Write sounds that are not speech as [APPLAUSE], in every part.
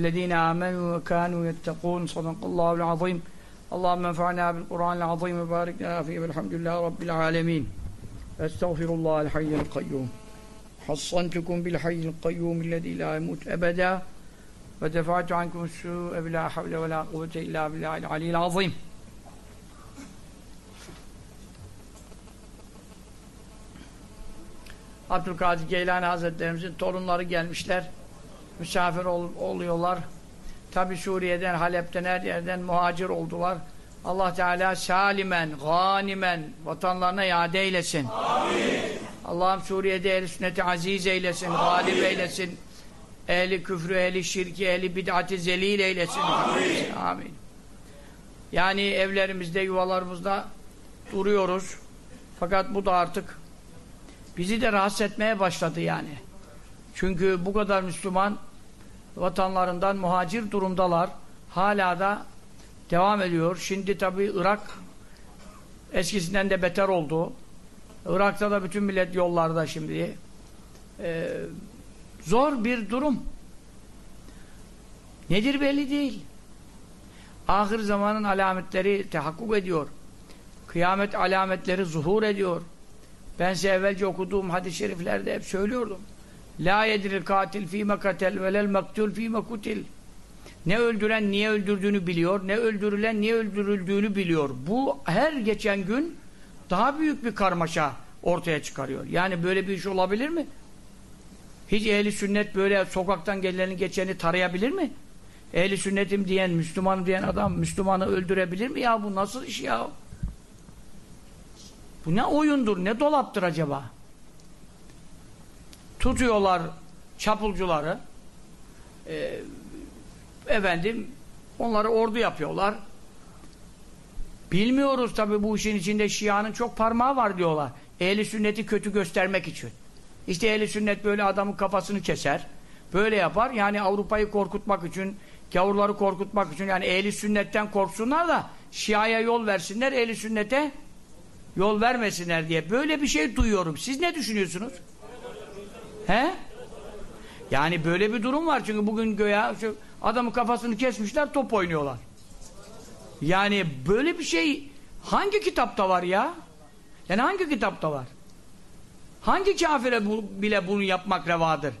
الذين آمنوا وكانوا يتقون صدق الله العظيم اللهم انفعنا بالقرآن العظيم وبارك لنا فيه والحمد لله رب العالمين أستغفر الله الحي القيوم حصنتكم بالحي القيوم الذي لا يموت أبدا ودفعت عنكم السوء بلا حول ولا قوة إلا بالله العلي العظيم Abdülkadir Geylani Hazretlerimizin torunları gelmişler. Misafir ol, oluyorlar. Tabi Suriye'den, Halep'ten, her yerden muhacir oldular. Allah Teala salimen, ganimen vatanlarına iade eylesin. Amin. Allah'ım Suriye'de ehl sünneti aziz eylesin, galip eylesin. Ehli küfrü, ehli şirki, ehli bid'ati zelil eylesin. Amin. Amin. Yani evlerimizde, yuvalarımızda duruyoruz. Fakat bu da artık bizi de rahatsız etmeye başladı yani. Çünkü bu kadar Müslüman vatanlarından muhacir durumdalar. Hala da devam ediyor. Şimdi tabi Irak eskisinden de beter oldu. Irak'ta da bütün millet yollarda şimdi. Ee, zor bir durum. Nedir belli değil. Ahir zamanın alametleri tehakkuk ediyor. Kıyamet alametleri zuhur ediyor. Ben size evvelce okuduğum hadis-i şeriflerde hep söylüyordum. La yediril katil fîme katel velel maktul fîme kutil. Ne öldüren niye öldürdüğünü biliyor, ne öldürülen niye öldürüldüğünü biliyor. Bu her geçen gün daha büyük bir karmaşa ortaya çıkarıyor. Yani böyle bir iş olabilir mi? Hiç ehli sünnet böyle sokaktan geleni geçeni tarayabilir mi? Ehli sünnetim diyen, Müslüman diyen adam Müslümanı öldürebilir mi ya? Bu nasıl iş ya? Bu ne oyundur, ne dolaptır acaba? Tutuyorlar çapulcuları, e, efendim, onları ordu yapıyorlar. Bilmiyoruz tabi bu işin içinde Şia'nın çok parmağı var diyorlar. Ehli sünneti kötü göstermek için. İşte ehli sünnet böyle adamın kafasını keser. Böyle yapar. Yani Avrupa'yı korkutmak için, gavurları korkutmak için yani ehli sünnetten korksunlar da Şia'ya yol versinler, ehli sünnete yol vermesinler diye. Böyle bir şey duyuyorum. Siz ne düşünüyorsunuz? He? Yani böyle bir durum var. Çünkü bugün göya şu adamın kafasını kesmişler, top oynuyorlar. Yani böyle bir şey hangi kitapta var ya? Yani hangi kitapta var? Hangi kafire bu, bile bunu yapmak revadır?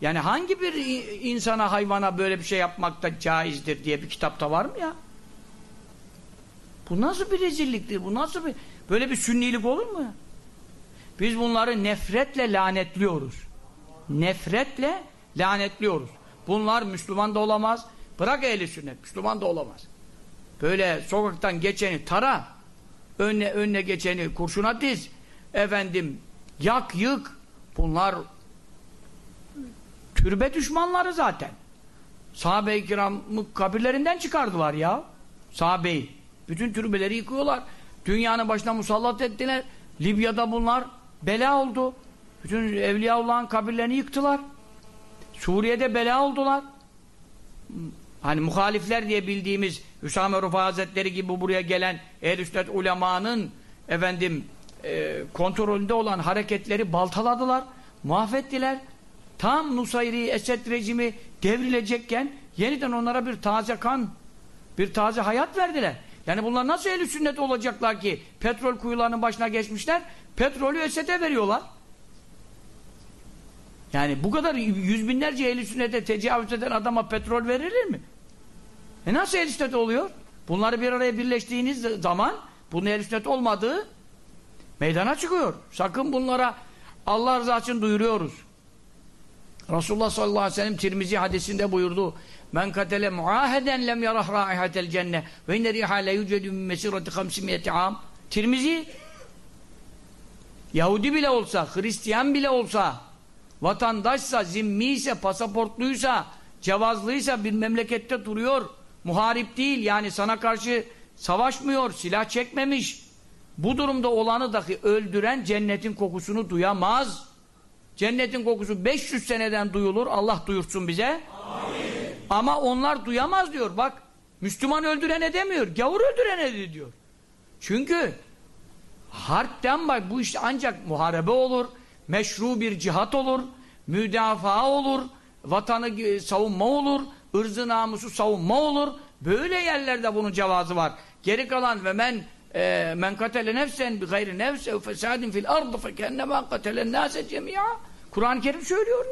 Yani hangi bir insana, hayvana böyle bir şey yapmak da caizdir diye bir kitapta var mı ya? Bu nasıl bir rezilliktir? Bu nasıl bir... Böyle bir sünnilik olur mu? Biz bunları nefretle lanetliyoruz. Nefretle lanetliyoruz. Bunlar Müslüman da olamaz. Bırak ehli sünnet. Müslüman da olamaz. Böyle sokaktan geçeni tara. Önüne, önüne geçeni kurşuna diz. Efendim yak yık. Bunlar türbe düşmanları zaten. Sahabe-i kiramı kabirlerinden çıkardılar ya. Sahabeyi. Bütün türbeleri yıkıyorlar. Dünyanın başına musallat ettiler. Libya'da bunlar bela oldu. Bütün Evliyaullah'ın kabirlerini yıktılar. Suriye'de bela oldular. Hani muhalifler diye bildiğimiz Hüsame Rufa Hazretleri gibi buraya gelen ehl ulemanın efendim e, kontrolünde olan hareketleri baltaladılar, mahvettiler. Tam Nusayri Esed rejimi devrilecekken yeniden onlara bir taze kan, bir taze hayat verdiler. Yani bunlar nasıl ehl sünnet olacaklar ki petrol kuyularının başına geçmişler, petrolü Esed'e veriyorlar. Yani bu kadar yüz binlerce ehl sünnete tecavüz eden adama petrol verilir mi? E nasıl ehl sünnet oluyor? Bunları bir araya birleştiğiniz zaman bunun ehl sünnet olmadığı meydana çıkıyor. Sakın bunlara Allah rızası için duyuruyoruz. Resulullah sallallahu aleyhi ve sellem Tirmizi hadisinde buyurdu. Men katele muaheden lem yarah raihatel cennet ve inne riha le yücedü min mesirati 500 am. Tirmizi Yahudi bile olsa, Hristiyan bile olsa, vatandaşsa, zimmiyse, pasaportluysa, cevazlıysa bir memlekette duruyor, muharip değil yani sana karşı savaşmıyor, silah çekmemiş. Bu durumda olanı dahi öldüren cennetin kokusunu duyamaz. Cennetin kokusu 500 seneden duyulur. Allah duyursun bize. Amin. Ama onlar duyamaz diyor. Bak Müslüman öldürene demiyor. Gavur öldürene diyor. Çünkü harpten bak bu işte ancak muharebe olur. Meşru bir cihat olur. Müdafaa olur. Vatanı savunma olur. ırzı namusu savunma olur. Böyle yerlerde bunun cevazı var. Geri kalan ve men e, men katele nefsen bi gayri nefse ve fesadin fil ardı fe kennema katelen nase cemia. Kur'an-ı Kerim söylüyor.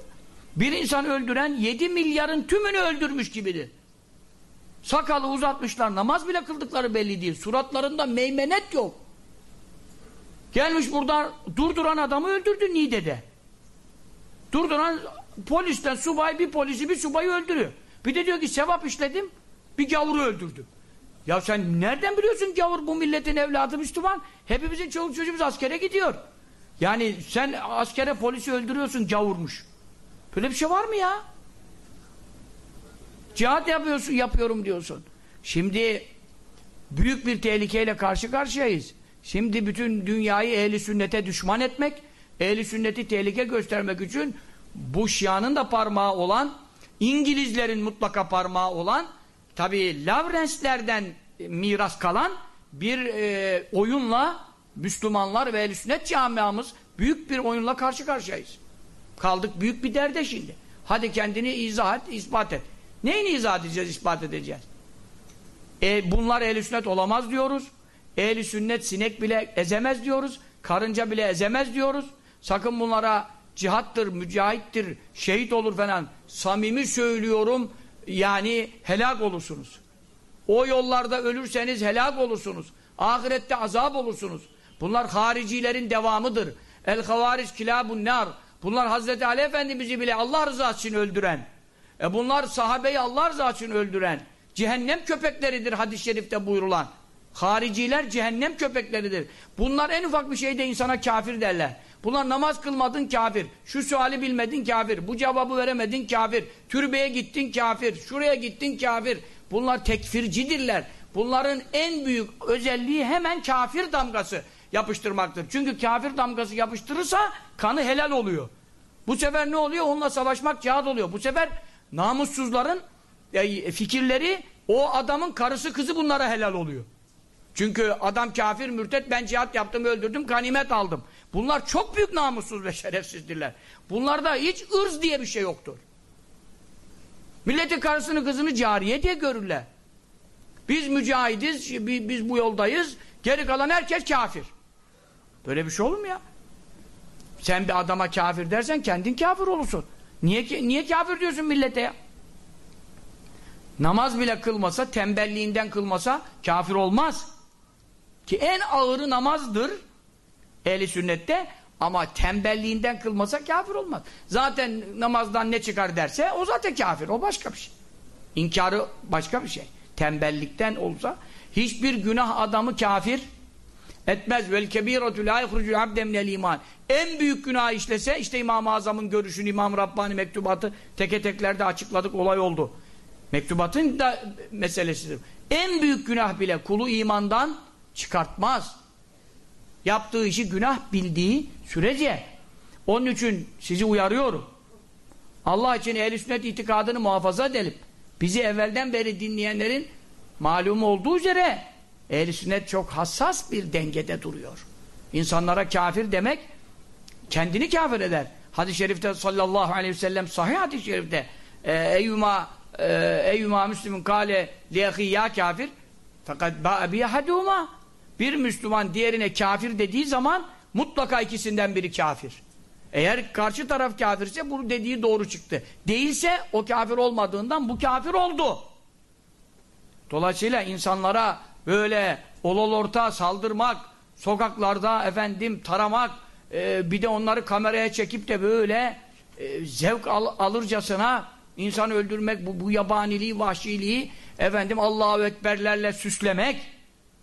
Bir insan öldüren 7 milyarın tümünü öldürmüş gibidir. Sakalı uzatmışlar, namaz bile kıldıkları belli değil. Suratlarında meymenet yok. Gelmiş burada durduran adamı öldürdü Niğde'de. Durduran polisten subay bir polisi bir subayı öldürüyor. Bir de diyor ki sevap işledim bir gavuru öldürdüm. Ya sen nereden biliyorsun gavur bu milletin evladı Müslüman? Hepimizin çoluk çocuğumuz askere gidiyor. Yani sen askere polisi öldürüyorsun gavurmuş. Böyle bir şey var mı ya? Cihat yapıyorsun, yapıyorum diyorsun. Şimdi büyük bir tehlikeyle karşı karşıyayız. Şimdi bütün dünyayı ehli sünnete düşman etmek, ehli sünneti tehlike göstermek için bu şianın da parmağı olan, İngilizlerin mutlaka parmağı olan, tabi Lavrenslerden miras kalan bir e, oyunla Müslümanlar ve ehli sünnet camiamız büyük bir oyunla karşı karşıyayız. Kaldık büyük bir derde şimdi. Hadi kendini izah et, ispat et. Neyini izah edeceğiz, ispat edeceğiz? E, bunlar ehl sünnet olamaz diyoruz. Ehl sünnet sinek bile ezemez diyoruz. Karınca bile ezemez diyoruz. Sakın bunlara cihattır, mücahittir, şehit olur falan. Samimi söylüyorum, yani helak olursunuz. O yollarda ölürseniz helak olursunuz. Ahirette azap olursunuz. Bunlar haricilerin devamıdır. El-havaric kilabun nar. Bunlar Hazreti Ali Efendimiz'i bile Allah rızası için öldüren. E bunlar sahabeyi Allah rızası için öldüren. Cehennem köpekleridir hadis-i şerifte buyurulan. Hariciler cehennem köpekleridir. Bunlar en ufak bir şeyde insana kafir derler. Bunlar namaz kılmadın kafir. Şu suali bilmedin kafir. Bu cevabı veremedin kafir. Türbeye gittin kafir. Şuraya gittin kafir. Bunlar tekfircidirler. Bunların en büyük özelliği hemen kafir damgası yapıştırmaktır. Çünkü kafir damgası yapıştırırsa kanı helal oluyor. Bu sefer ne oluyor? Onunla savaşmak cihad oluyor. Bu sefer namussuzların e, fikirleri o adamın karısı kızı bunlara helal oluyor. Çünkü adam kafir, mürtet, ben cihat yaptım, öldürdüm, ganimet aldım. Bunlar çok büyük namussuz ve şerefsizdirler. Bunlarda hiç ırz diye bir şey yoktur. Milletin karısını, kızını cariye diye görürler. Biz mücahidiz, biz bu yoldayız, geri kalan herkes kafir. Böyle bir şey olur mu ya? Sen bir adama kafir dersen kendin kafir olursun. Niye, niye kafir diyorsun millete ya? Namaz bile kılmasa, tembelliğinden kılmasa kafir olmaz. Ki en ağırı namazdır ehli sünnette ama tembelliğinden kılmasa kafir olmaz. Zaten namazdan ne çıkar derse o zaten kafir. O başka bir şey. İnkarı başka bir şey. Tembellikten olsa hiçbir günah adamı kafir etmez. Vel kebiretu la yahrucu abden minel iman. En büyük günah işlese işte İmam-ı Azam'ın görüşünü İmam Rabbani mektubatı teke teklerde açıkladık olay oldu. Mektubatın da meselesidir. En büyük günah bile kulu imandan çıkartmaz. Yaptığı işi günah bildiği sürece. Onun için sizi uyarıyorum. Allah için ehl sünnet itikadını muhafaza edelim. Bizi evvelden beri dinleyenlerin malum olduğu üzere ehl sünnet çok hassas bir dengede duruyor. İnsanlara kafir demek kendini kafir eder. Hadis-i şerifte sallallahu aleyhi ve sellem sahih hadis-i şerifte eyyuma eyyuma müslümün kâle liyahi ya kafir fakat ba'a biyahadûmâ bir Müslüman diğerine kafir dediği zaman mutlaka ikisinden biri kafir. Eğer karşı taraf kafirse bu dediği doğru çıktı. Değilse o kafir olmadığından bu kafir oldu. Dolayısıyla insanlara böyle olol orta saldırmak, sokaklarda efendim taramak, e, bir de onları kameraya çekip de böyle e, zevk al, alırcasına insanı öldürmek, bu, bu yabaniliği, vahşiliği efendim Allahu Ekberlerle süslemek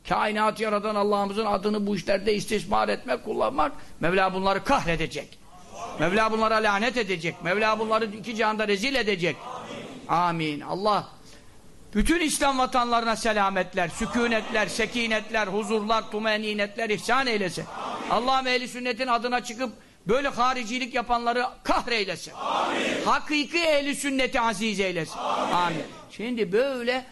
kainat yaradan Allah'ımızın adını bu işlerde istismar etmek, kullanmak Mevla bunları kahredecek. Mevla bunlara lanet edecek. Mevla bunları iki cihanda rezil edecek. Amin. Amin. Allah bütün İslam vatanlarına selametler, sükunetler, sekinetler, huzurlar, tumeninetler ihsan eylesin. Allah'ım ehli sünnetin adına çıkıp böyle haricilik yapanları kahreylesin. Amin. Hakiki ehli sünneti aziz eylesin. Amin. Amin. Şimdi böyle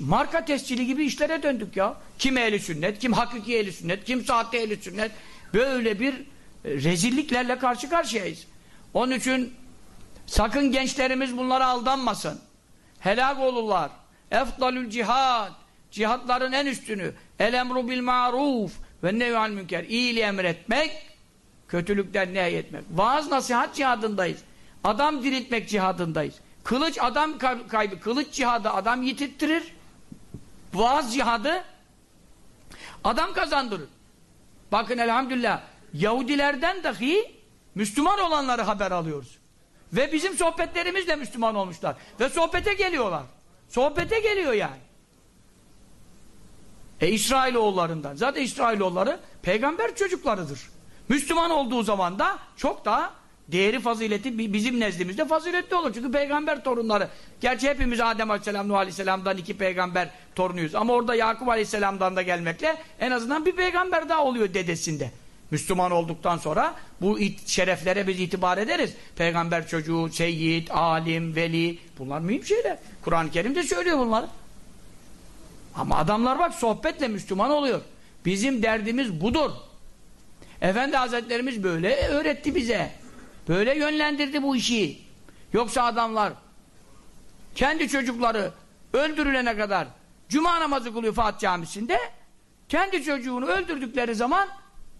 marka tescili gibi işlere döndük ya. Kim ehli sünnet, kim hakiki ehli sünnet, kim sahte ehli sünnet. Böyle bir e, rezilliklerle karşı karşıyayız. Onun için sakın gençlerimiz bunlara aldanmasın. Helak olurlar. Efdalül cihad. Cihatların en üstünü. El emru bil maruf ve nevyal münker. İyiliği emretmek, kötülükten nehyetmek. Vaaz nasihat cihadındayız. Adam diriltmek cihadındayız. Kılıç adam kaybı. Kılıç cihadı adam yitirttirir. Vaaz cihadı adam kazandırır. Bakın elhamdülillah Yahudilerden dahi Müslüman olanları haber alıyoruz. Ve bizim sohbetlerimiz de Müslüman olmuşlar. Ve sohbete geliyorlar. Sohbete geliyor yani. E İsrailoğullarından. Zaten İsrailoğulları peygamber çocuklarıdır. Müslüman olduğu zaman da çok daha değeri fazileti bizim nezdimizde faziletli olur. Çünkü peygamber torunları. Gerçi hepimiz Adem Aleyhisselam, Nuh Aleyhisselam'dan iki peygamber torunuyuz. Ama orada Yakup Aleyhisselam'dan da gelmekle en azından bir peygamber daha oluyor dedesinde. Müslüman olduktan sonra bu şereflere biz itibar ederiz. Peygamber çocuğu, seyyid, alim, veli bunlar mühim şeyler. Kur'an-ı Kerim de söylüyor bunları. Ama adamlar bak sohbetle Müslüman oluyor. Bizim derdimiz budur. Efendi Hazretlerimiz böyle öğretti bize. Böyle yönlendirdi bu işi. Yoksa adamlar kendi çocukları öldürülene kadar cuma namazı kılıyor Fatih Camisi'nde kendi çocuğunu öldürdükleri zaman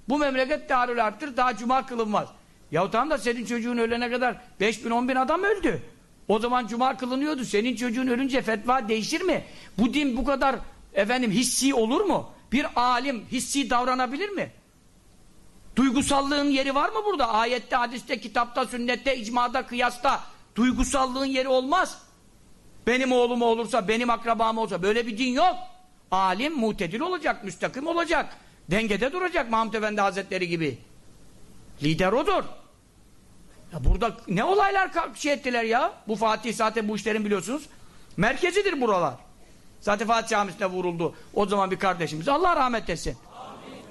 bu memleket darül arttır daha cuma kılınmaz. Ya tamam da senin çocuğun ölene kadar 5 bin 10 bin adam öldü. O zaman cuma kılınıyordu. Senin çocuğun ölünce fetva değişir mi? Bu din bu kadar efendim hissi olur mu? Bir alim hissi davranabilir mi? Duygusallığın yeri var mı burada? Ayette, hadiste, kitapta, sünnette, icmada, kıyasta duygusallığın yeri olmaz. Benim oğlum olursa, benim akrabam olsa böyle bir din yok. Alim mutedil olacak, müstakim olacak. Dengede duracak Mahmud Efendi Hazretleri gibi. Lider odur. Ya burada ne olaylar şey ettiler ya? Bu Fatih zaten bu işlerin biliyorsunuz. Merkezidir buralar. Zaten Fatih Camisi'ne vuruldu. O zaman bir kardeşimiz. Allah rahmet etsin.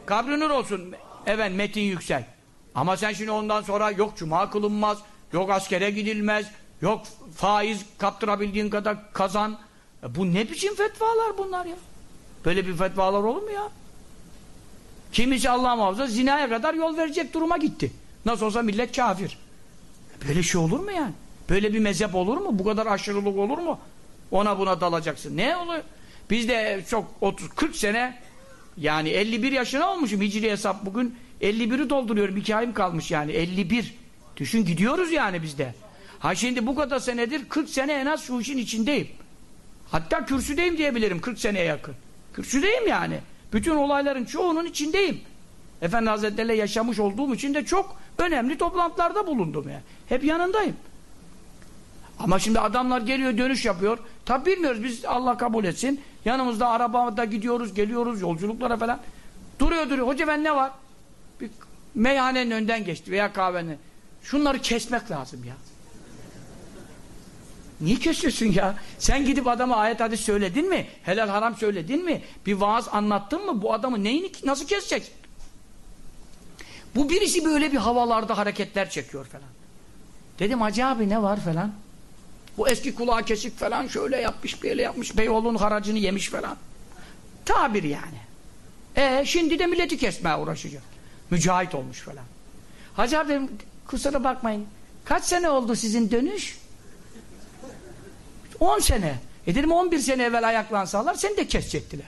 Kabri nur olsun. Evet Metin Yüksel. Ama sen şimdi ondan sonra yok cuma kılınmaz, yok askere gidilmez, yok faiz kaptırabildiğin kadar kazan. E bu ne biçim fetvalar bunlar ya? Böyle bir fetvalar olur mu ya? Kimisi Allah muhafaza zinaya kadar yol verecek duruma gitti. Nasıl olsa millet kafir. Böyle şey olur mu yani? Böyle bir mezhep olur mu? Bu kadar aşırılık olur mu? Ona buna dalacaksın. Ne olur? Biz de çok 30-40 sene yani 51 yaşına olmuşum hicri hesap bugün 51'i dolduruyorum. 2 ayım kalmış yani 51. Düşün gidiyoruz yani bizde. Ha şimdi bu kadar senedir 40 sene en az şu işin içindeyim. Hatta kürsüdeyim diyebilirim 40 seneye yakın. Kürsüdeyim yani. Bütün olayların çoğunun içindeyim. Efendi Hazretleri'yle yaşamış olduğum için de çok önemli toplantılarda bulundum yani. Hep yanındayım. Ama şimdi adamlar geliyor dönüş yapıyor. Tabi bilmiyoruz biz Allah kabul etsin. Yanımızda arabada gidiyoruz geliyoruz yolculuklara falan. Duruyor duruyor. Hoca ben ne var? Bir meyhanenin önden geçti veya kahvenin. Şunları kesmek lazım ya. Niye kesiyorsun ya? Sen gidip adama ayet hadis söyledin mi? Helal haram söyledin mi? Bir vaaz anlattın mı? Bu adamı neyini nasıl keseceksin? Bu birisi böyle bir havalarda hareketler çekiyor falan. Dedim Hacı ne var falan. Bu eski kulağı kesik falan şöyle yapmış böyle yapmış. Beyoğlu'nun haracını yemiş falan. Tabir yani. E şimdi de milleti kesmeye uğraşacak. Mücahit olmuş falan. Hacı abi kusura bakmayın. Kaç sene oldu sizin dönüş? 10 sene. E dedim 11 sene evvel ayaklansalar seni de kesecektiler.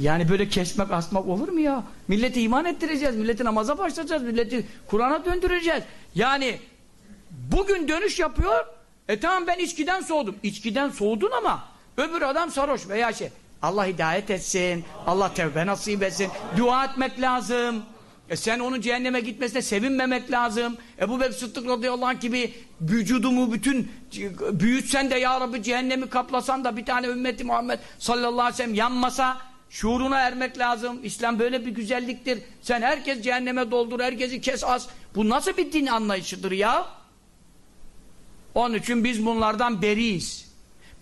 Yani böyle kesmek asmak olur mu ya? Milleti iman ettireceğiz, milleti namaza başlatacağız, milleti Kur'an'a döndüreceğiz. Yani bugün dönüş yapıyor, e tamam ben içkiden soğudum. İçkiden soğudun ama öbür adam sarhoş veya şey. Allah hidayet etsin, Allah tevbe nasip etsin, dua etmek lazım. E sen onun cehenneme gitmesine sevinmemek lazım. Ebu Bekir Sıddık radıyallahu anh gibi vücudumu bütün büyütsen de ya Rabbi cehennemi kaplasan da bir tane ümmeti Muhammed sallallahu aleyhi ve sellem yanmasa şuuruna ermek lazım. İslam böyle bir güzelliktir. Sen herkes cehenneme doldur, herkesi kes az. Bu nasıl bir din anlayışıdır ya? Onun için biz bunlardan beriyiz.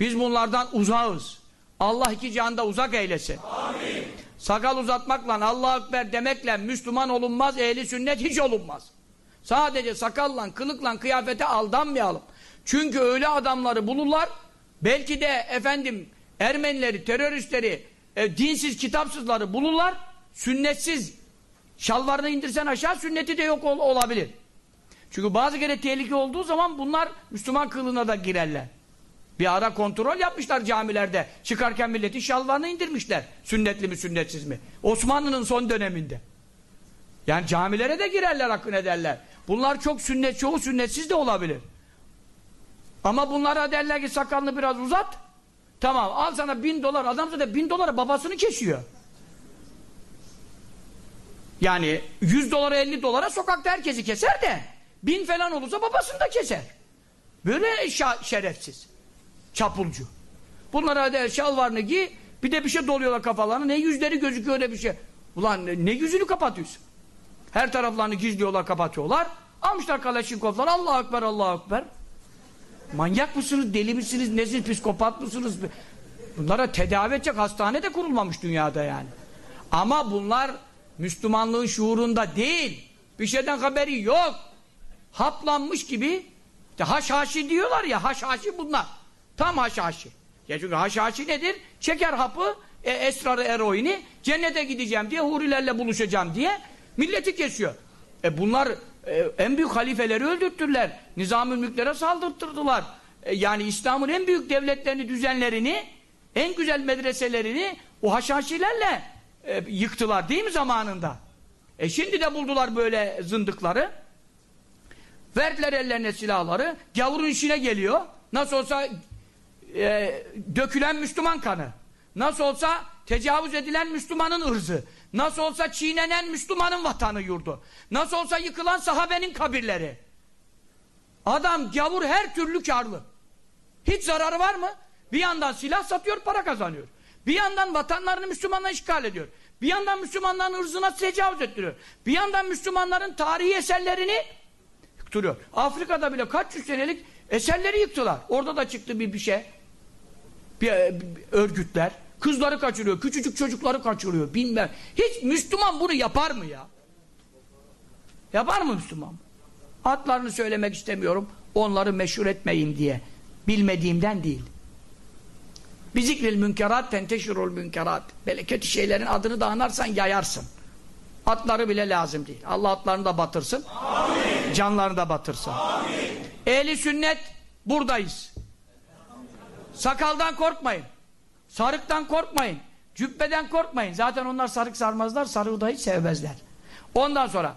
Biz bunlardan uzağız. Allah iki cihanda uzak eylesin. Amin. Sakal uzatmakla, Allah Ekber demekle Müslüman olunmaz, ehli sünnet hiç olunmaz. Sadece sakalla, kılıkla, kıyafete aldanmayalım. Çünkü öyle adamları bulurlar, belki de efendim Ermenileri, teröristleri, e, dinsiz, kitapsızları bulurlar, sünnetsiz, şalvarını indirsen aşağı, sünneti de yok ol olabilir. Çünkü bazı kere tehlike olduğu zaman bunlar Müslüman kılığına da girerler. Bir ara kontrol yapmışlar camilerde. Çıkarken milletin şalvarını indirmişler. Sünnetli mi sünnetsiz mi? Osmanlı'nın son döneminde. Yani camilere de girerler akın ederler. Bunlar çok sünnet, çoğu sünnetsiz de olabilir. Ama bunlara derler ki sakalını biraz uzat. Tamam al sana bin dolar. Adam zaten bin dolara babasını kesiyor. Yani 100 dolara 50 dolara sokakta herkesi keser de bin falan olursa babasını da keser. Böyle şerefsiz. Çapulcu. Bunlara der şalvarını giy bir de bir şey doluyorlar kafalarına. Ne yüzleri gözüküyor öyle bir şey. Ulan ne, ne yüzünü kapatıyorsun? Her taraflarını gizliyorlar kapatıyorlar. Almışlar Kalaşinkovlar. Allah Ekber Allah Ekber. Manyak mısınız? Deli misiniz? Nesiniz? Psikopat mısınız? Bunlara tedavi edecek hastane de kurulmamış dünyada yani. Ama bunlar Müslümanlığın şuurunda değil. Bir şeyden haberi yok. Haplanmış gibi işte haşhaşi diyorlar ya haşhaşi bunlar. Tam haşhaşi. Ya çünkü haşhaşi nedir? Şeker hapı, e, esrarı eroini, cennete gideceğim diye, hurilerle buluşacağım diye milleti kesiyor. E bunlar e, en büyük halifeleri öldürttüler. Nizam-ı mülklere saldırttırdılar. E, yani İslam'ın en büyük devletlerini, düzenlerini, en güzel medreselerini o haşhaşilerle e, yıktılar değil mi zamanında? E şimdi de buldular böyle zındıkları. Verdiler ellerine silahları. Gavurun işine geliyor. Nasıl olsa e, dökülen Müslüman kanı. Nasıl olsa tecavüz edilen Müslümanın ırzı. Nasıl olsa çiğnenen Müslümanın vatanı yurdu. Nasıl olsa yıkılan sahabenin kabirleri. Adam gavur her türlü karlı. Hiç zararı var mı? Bir yandan silah satıyor para kazanıyor. Bir yandan vatanlarını Müslümanlar işgal ediyor. Bir yandan Müslümanların ırzına tecavüz ettiriyor. Bir yandan Müslümanların tarihi eserlerini yıktırıyor. Afrika'da bile kaç yüz senelik eserleri yıktılar. Orada da çıktı bir bir şey. Bir, bir, bir örgütler. Kızları kaçırıyor, küçücük çocukları kaçırıyor, bilmem. Hiç Müslüman bunu yapar mı ya? Yapar mı Müslüman? Adlarını söylemek istemiyorum, onları meşhur etmeyeyim diye. Bilmediğimden değil. Bizikril münkerat tenteşirul münkerat. Böyle kötü şeylerin adını da anarsan yayarsın. Atları bile lazım değil. Allah atlarını da batırsın. Amin. Canlarını da batırsın. Amin. Ehli sünnet buradayız. Sakaldan korkmayın. Sarıktan korkmayın. Cübbeden korkmayın. Zaten onlar sarık sarmazlar. Sarığı da hiç sevmezler. Ondan sonra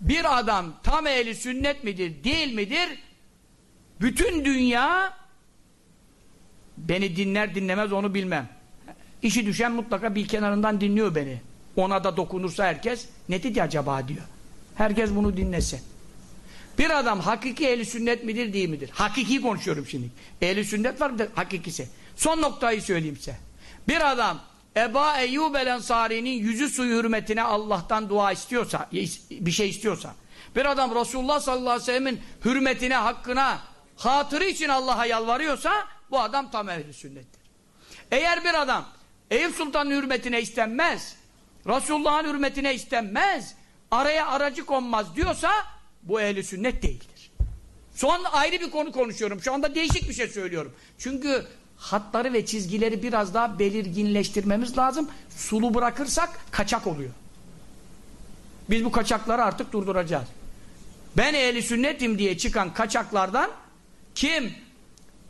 bir adam tam ehli sünnet midir değil midir? Bütün dünya beni dinler dinlemez onu bilmem. İşi düşen mutlaka bir kenarından dinliyor beni. Ona da dokunursa herkes ne dedi acaba diyor. Herkes bunu dinlesin. Bir adam hakiki ehli sünnet midir değil midir? Hakiki konuşuyorum şimdi. Ehli sünnet var mıdır? Hakikisi. Son noktayı söyleyeyim size. Bir adam Eba Eyyub el Ensari'nin yüzü suyu hürmetine Allah'tan dua istiyorsa, bir şey istiyorsa, bir adam Resulullah sallallahu aleyhi ve sellemin hürmetine, hakkına, hatırı için Allah'a yalvarıyorsa, bu adam tam ehli sünnettir. Eğer bir adam Eyüp Sultan'ın hürmetine istenmez, Resulullah'ın hürmetine istenmez, araya aracı konmaz diyorsa, bu ehli sünnet değildir. Son ayrı bir konu konuşuyorum. Şu anda değişik bir şey söylüyorum. Çünkü hatları ve çizgileri biraz daha belirginleştirmemiz lazım. Sulu bırakırsak kaçak oluyor. Biz bu kaçakları artık durduracağız. Ben ehli sünnetim diye çıkan kaçaklardan kim?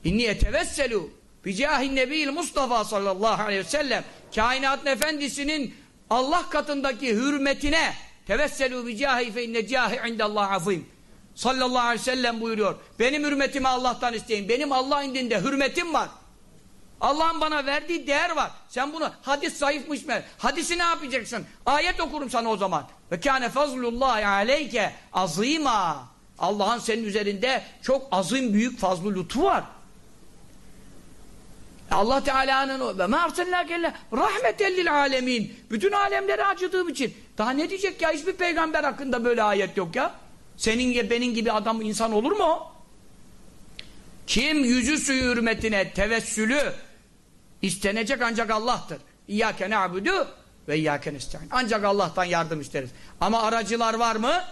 İnni etevesselu bicahin nebiyyil Mustafa sallallahu aleyhi ve sellem kainatın efendisinin Allah katındaki hürmetine tevesselu bicahi fe inne cahi indallah azim sallallahu aleyhi ve sellem buyuruyor. Benim hürmetimi Allah'tan isteyin. Benim Allah indinde hürmetim var. Allah'ın bana verdiği değer var. Sen bunu hadis zayıfmış mı? Hadisi ne yapacaksın? Ayet okurum sana o zaman. Ve kâne fazlullahi aleyke azîmâ. Allah'ın senin üzerinde çok azim büyük fazlı lütfu var. Allah Teala'nın ve mâ arsalnâkelle rahmetellil alemin. Bütün alemlere acıdığım için. Daha ne diyecek ya? Hiçbir peygamber hakkında böyle ayet yok ya. Senin gibi benim gibi adam insan olur mu? Kim yüzü suyu hürmetine tevessülü İstenecek ancak Allah'tır. İyyâke ne'abudu ve iyyâke nesta'in. Ancak Allah'tan yardım isteriz. Ama aracılar var mı?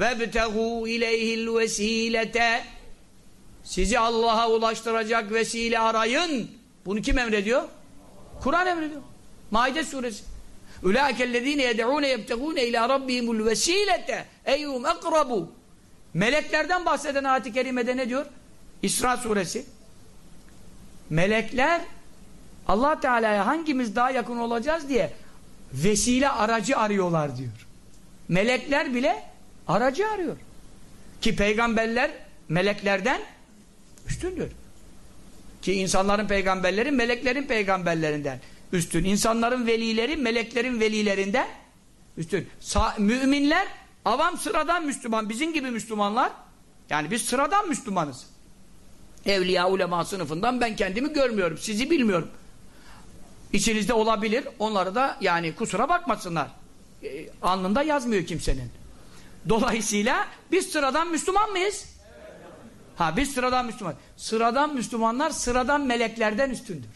Ve btehu ileyhil vesilete sizi Allah'a ulaştıracak vesile arayın. Bunu kim emrediyor? Kur'an emrediyor. Maide suresi. Ulaikellezine yed'ûne yebtegûne ilâ rabbihimul vesilete eyyum ekrabu Meleklerden bahseden ayet-i kerimede ne diyor? İsra suresi. Melekler Allah Teala'ya hangimiz daha yakın olacağız diye vesile aracı arıyorlar diyor. Melekler bile aracı arıyor. Ki peygamberler meleklerden üstündür. Ki insanların peygamberleri meleklerin peygamberlerinden üstün. İnsanların velileri meleklerin velilerinden üstün. Sa müminler avam sıradan Müslüman. Bizim gibi Müslümanlar yani biz sıradan Müslümanız. Evliya ulema sınıfından ben kendimi görmüyorum. Sizi bilmiyorum. İçinizde olabilir. Onları da yani kusura bakmasınlar. Ee, alnında yazmıyor kimsenin. Dolayısıyla biz sıradan Müslüman mıyız? Ha biz sıradan Müslüman. Sıradan Müslümanlar sıradan meleklerden üstündür.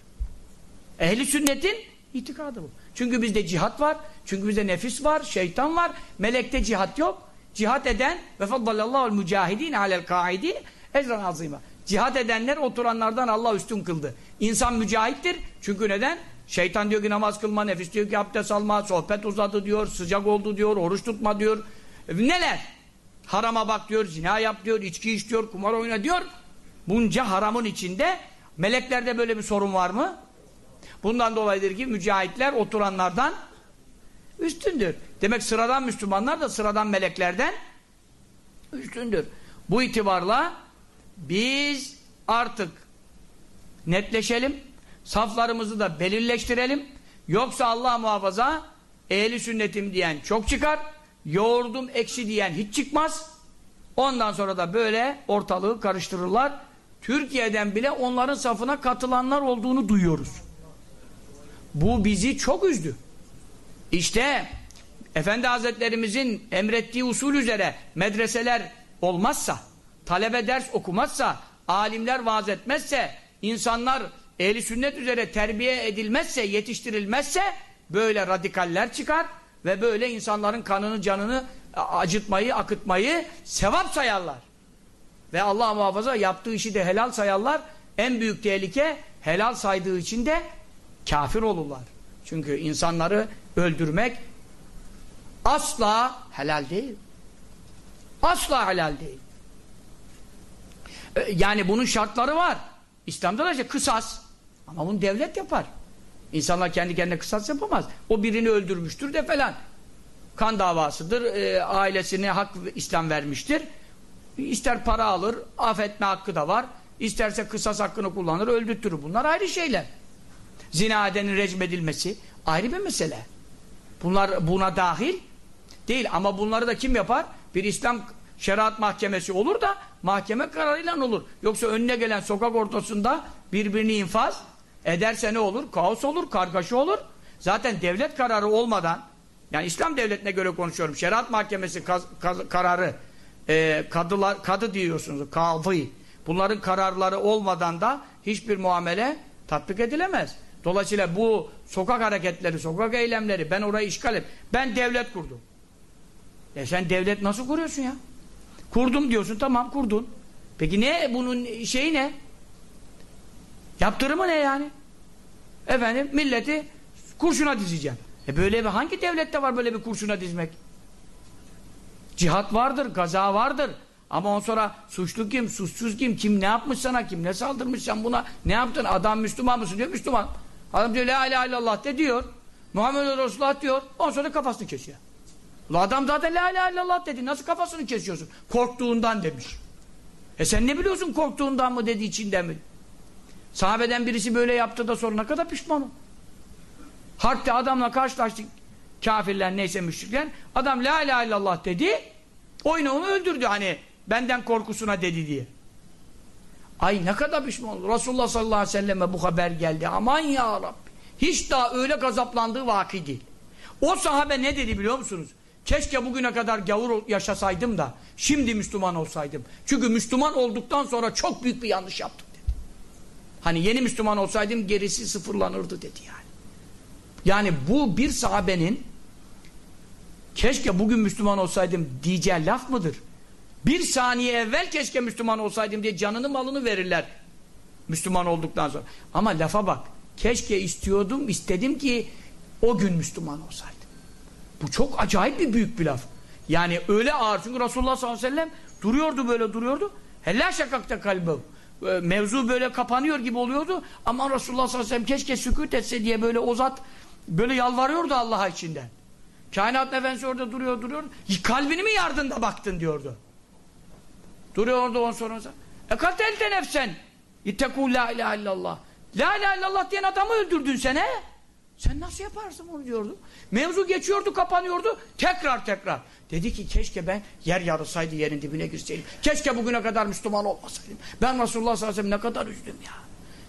Ehli sünnetin itikadı bu. Çünkü bizde cihat var. Çünkü bizde nefis var, şeytan var. Melekte cihat yok. Cihat eden ve faddalallahu mücahidin alel kaidin ecran azima. Cihat edenler oturanlardan Allah üstün kıldı. İnsan mücahittir. Çünkü neden? Şeytan diyor ki namaz kılma, nefis diyor ki abdest alma, sohbet uzadı diyor, sıcak oldu diyor, oruç tutma diyor. Neler? Harama bak diyor, zina yap diyor, içki iç diyor, kumar oyna diyor. Bunca haramın içinde meleklerde böyle bir sorun var mı? Bundan dolayıdır ki mücahitler oturanlardan üstündür. Demek sıradan Müslümanlar da sıradan meleklerden üstündür. Bu itibarla biz artık netleşelim, saflarımızı da belirleştirelim. Yoksa Allah muhafaza ehli sünnetim diyen çok çıkar, yoğurdum ekşi diyen hiç çıkmaz. Ondan sonra da böyle ortalığı karıştırırlar. Türkiye'den bile onların safına katılanlar olduğunu duyuyoruz. Bu bizi çok üzdü. İşte Efendi Hazretlerimizin emrettiği usul üzere medreseler olmazsa, talebe ders okumazsa, alimler vaaz etmezse, insanlar ehli sünnet üzere terbiye edilmezse, yetiştirilmezse böyle radikaller çıkar ve böyle insanların kanını, canını acıtmayı, akıtmayı sevap sayarlar. Ve Allah muhafaza yaptığı işi de helal sayarlar. En büyük tehlike helal saydığı için de kafir olurlar. Çünkü insanları öldürmek asla helal değil. Asla helal değil. E, yani bunun şartları var. İslam'da da işte kısas. Ama bunu devlet yapar. İnsanlar kendi kendine kısas yapamaz. O birini öldürmüştür de falan. Kan davasıdır. E, ailesine hak İslam vermiştir. İster para alır, affetme hakkı da var. İsterse kısas hakkını kullanır, öldürtürür. Bunlar ayrı şeyler. Zina edenin recm edilmesi ayrı bir mesele. Bunlar buna dahil değil ama bunları da kim yapar? Bir İslam şeriat mahkemesi olur da mahkeme kararıyla olur. Yoksa önüne gelen sokak ortasında birbirini infaz ederse ne olur? Kaos olur, kargaşa olur. Zaten devlet kararı olmadan yani İslam devletine göre konuşuyorum. Şeriat mahkemesi kaz, kaz, kararı e, kadılar, kadı diyorsunuz, kadı. Bunların kararları olmadan da hiçbir muamele tatbik edilemez. Dolayısıyla bu sokak hareketleri, sokak eylemleri, ben orayı işgal et. Ben devlet kurdum. E sen devlet nasıl kuruyorsun ya? Kurdum diyorsun, tamam kurdun. Peki ne bunun şeyi ne? Yaptırımı ne yani? Efendim milleti kurşuna dizeceğim. E böyle bir hangi devlette var böyle bir kurşuna dizmek? Cihat vardır, gaza vardır. Ama on sonra suçlu kim, suçsuz kim, kim ne yapmış sana, kim ne saldırmış sen buna, ne yaptın, adam Müslüman mısın diyor, Müslüman. Adam diyor la ilahe illallah de diyor. Muhammed Resulullah diyor. On sonra kafasını kesiyor. La adam zaten la ilahe illallah dedi. Nasıl kafasını kesiyorsun? Korktuğundan demiş. E sen ne biliyorsun korktuğundan mı dedi içinden mi? Sahabeden birisi böyle yaptı da sonra ne kadar pişman o. Harpte adamla karşılaştık. Kafirler neyse müşrikler. Adam la ilahe illallah dedi. Oyunu onu öldürdü hani benden korkusuna dedi diye. Ay ne kadar pişman oldu. Resulullah sallallahu aleyhi ve selleme bu haber geldi. Aman ya Rabbi. Hiç daha öyle gazaplandığı vaki değil. O sahabe ne dedi biliyor musunuz? Keşke bugüne kadar gavur yaşasaydım da şimdi Müslüman olsaydım. Çünkü Müslüman olduktan sonra çok büyük bir yanlış yaptım. Hani yeni Müslüman olsaydım gerisi sıfırlanırdı dedi yani. Yani bu bir sahabenin keşke bugün Müslüman olsaydım diyeceği laf mıdır? Bir saniye evvel keşke Müslüman olsaydım diye canını malını verirler. Müslüman olduktan sonra. Ama lafa bak. Keşke istiyordum, istedim ki o gün Müslüman olsaydım. Bu çok acayip bir büyük bir laf. Yani öyle ağır. Çünkü Resulullah sallallahu aleyhi ve sellem Duruyordu böyle duruyordu. Hella şakakta kalbim. Ee, Mevzu böyle kapanıyor gibi oluyordu. Ama Resulullah sallallahu aleyhi ve sellem keşke sükut etse diye böyle o zat böyle yalvarıyordu Allah'a içinden. Kainat efendisi orada duruyor duruyor. Kalbini mi yardın da baktın diyordu. Duruyor orada on sonra. E katelte nefsen. İttekû la ilahe illallah. La ilahe illallah diyen adamı öldürdün sen he? Sen nasıl yaparsın onu diyordu. Mevzu geçiyordu kapanıyordu. Tekrar tekrar. Dedi ki keşke ben yer yarılsaydı yerin dibine girseydim. Keşke bugüne kadar Müslüman olmasaydım. Ben Resulullah sallallahu sellem ne kadar üzdüm ya.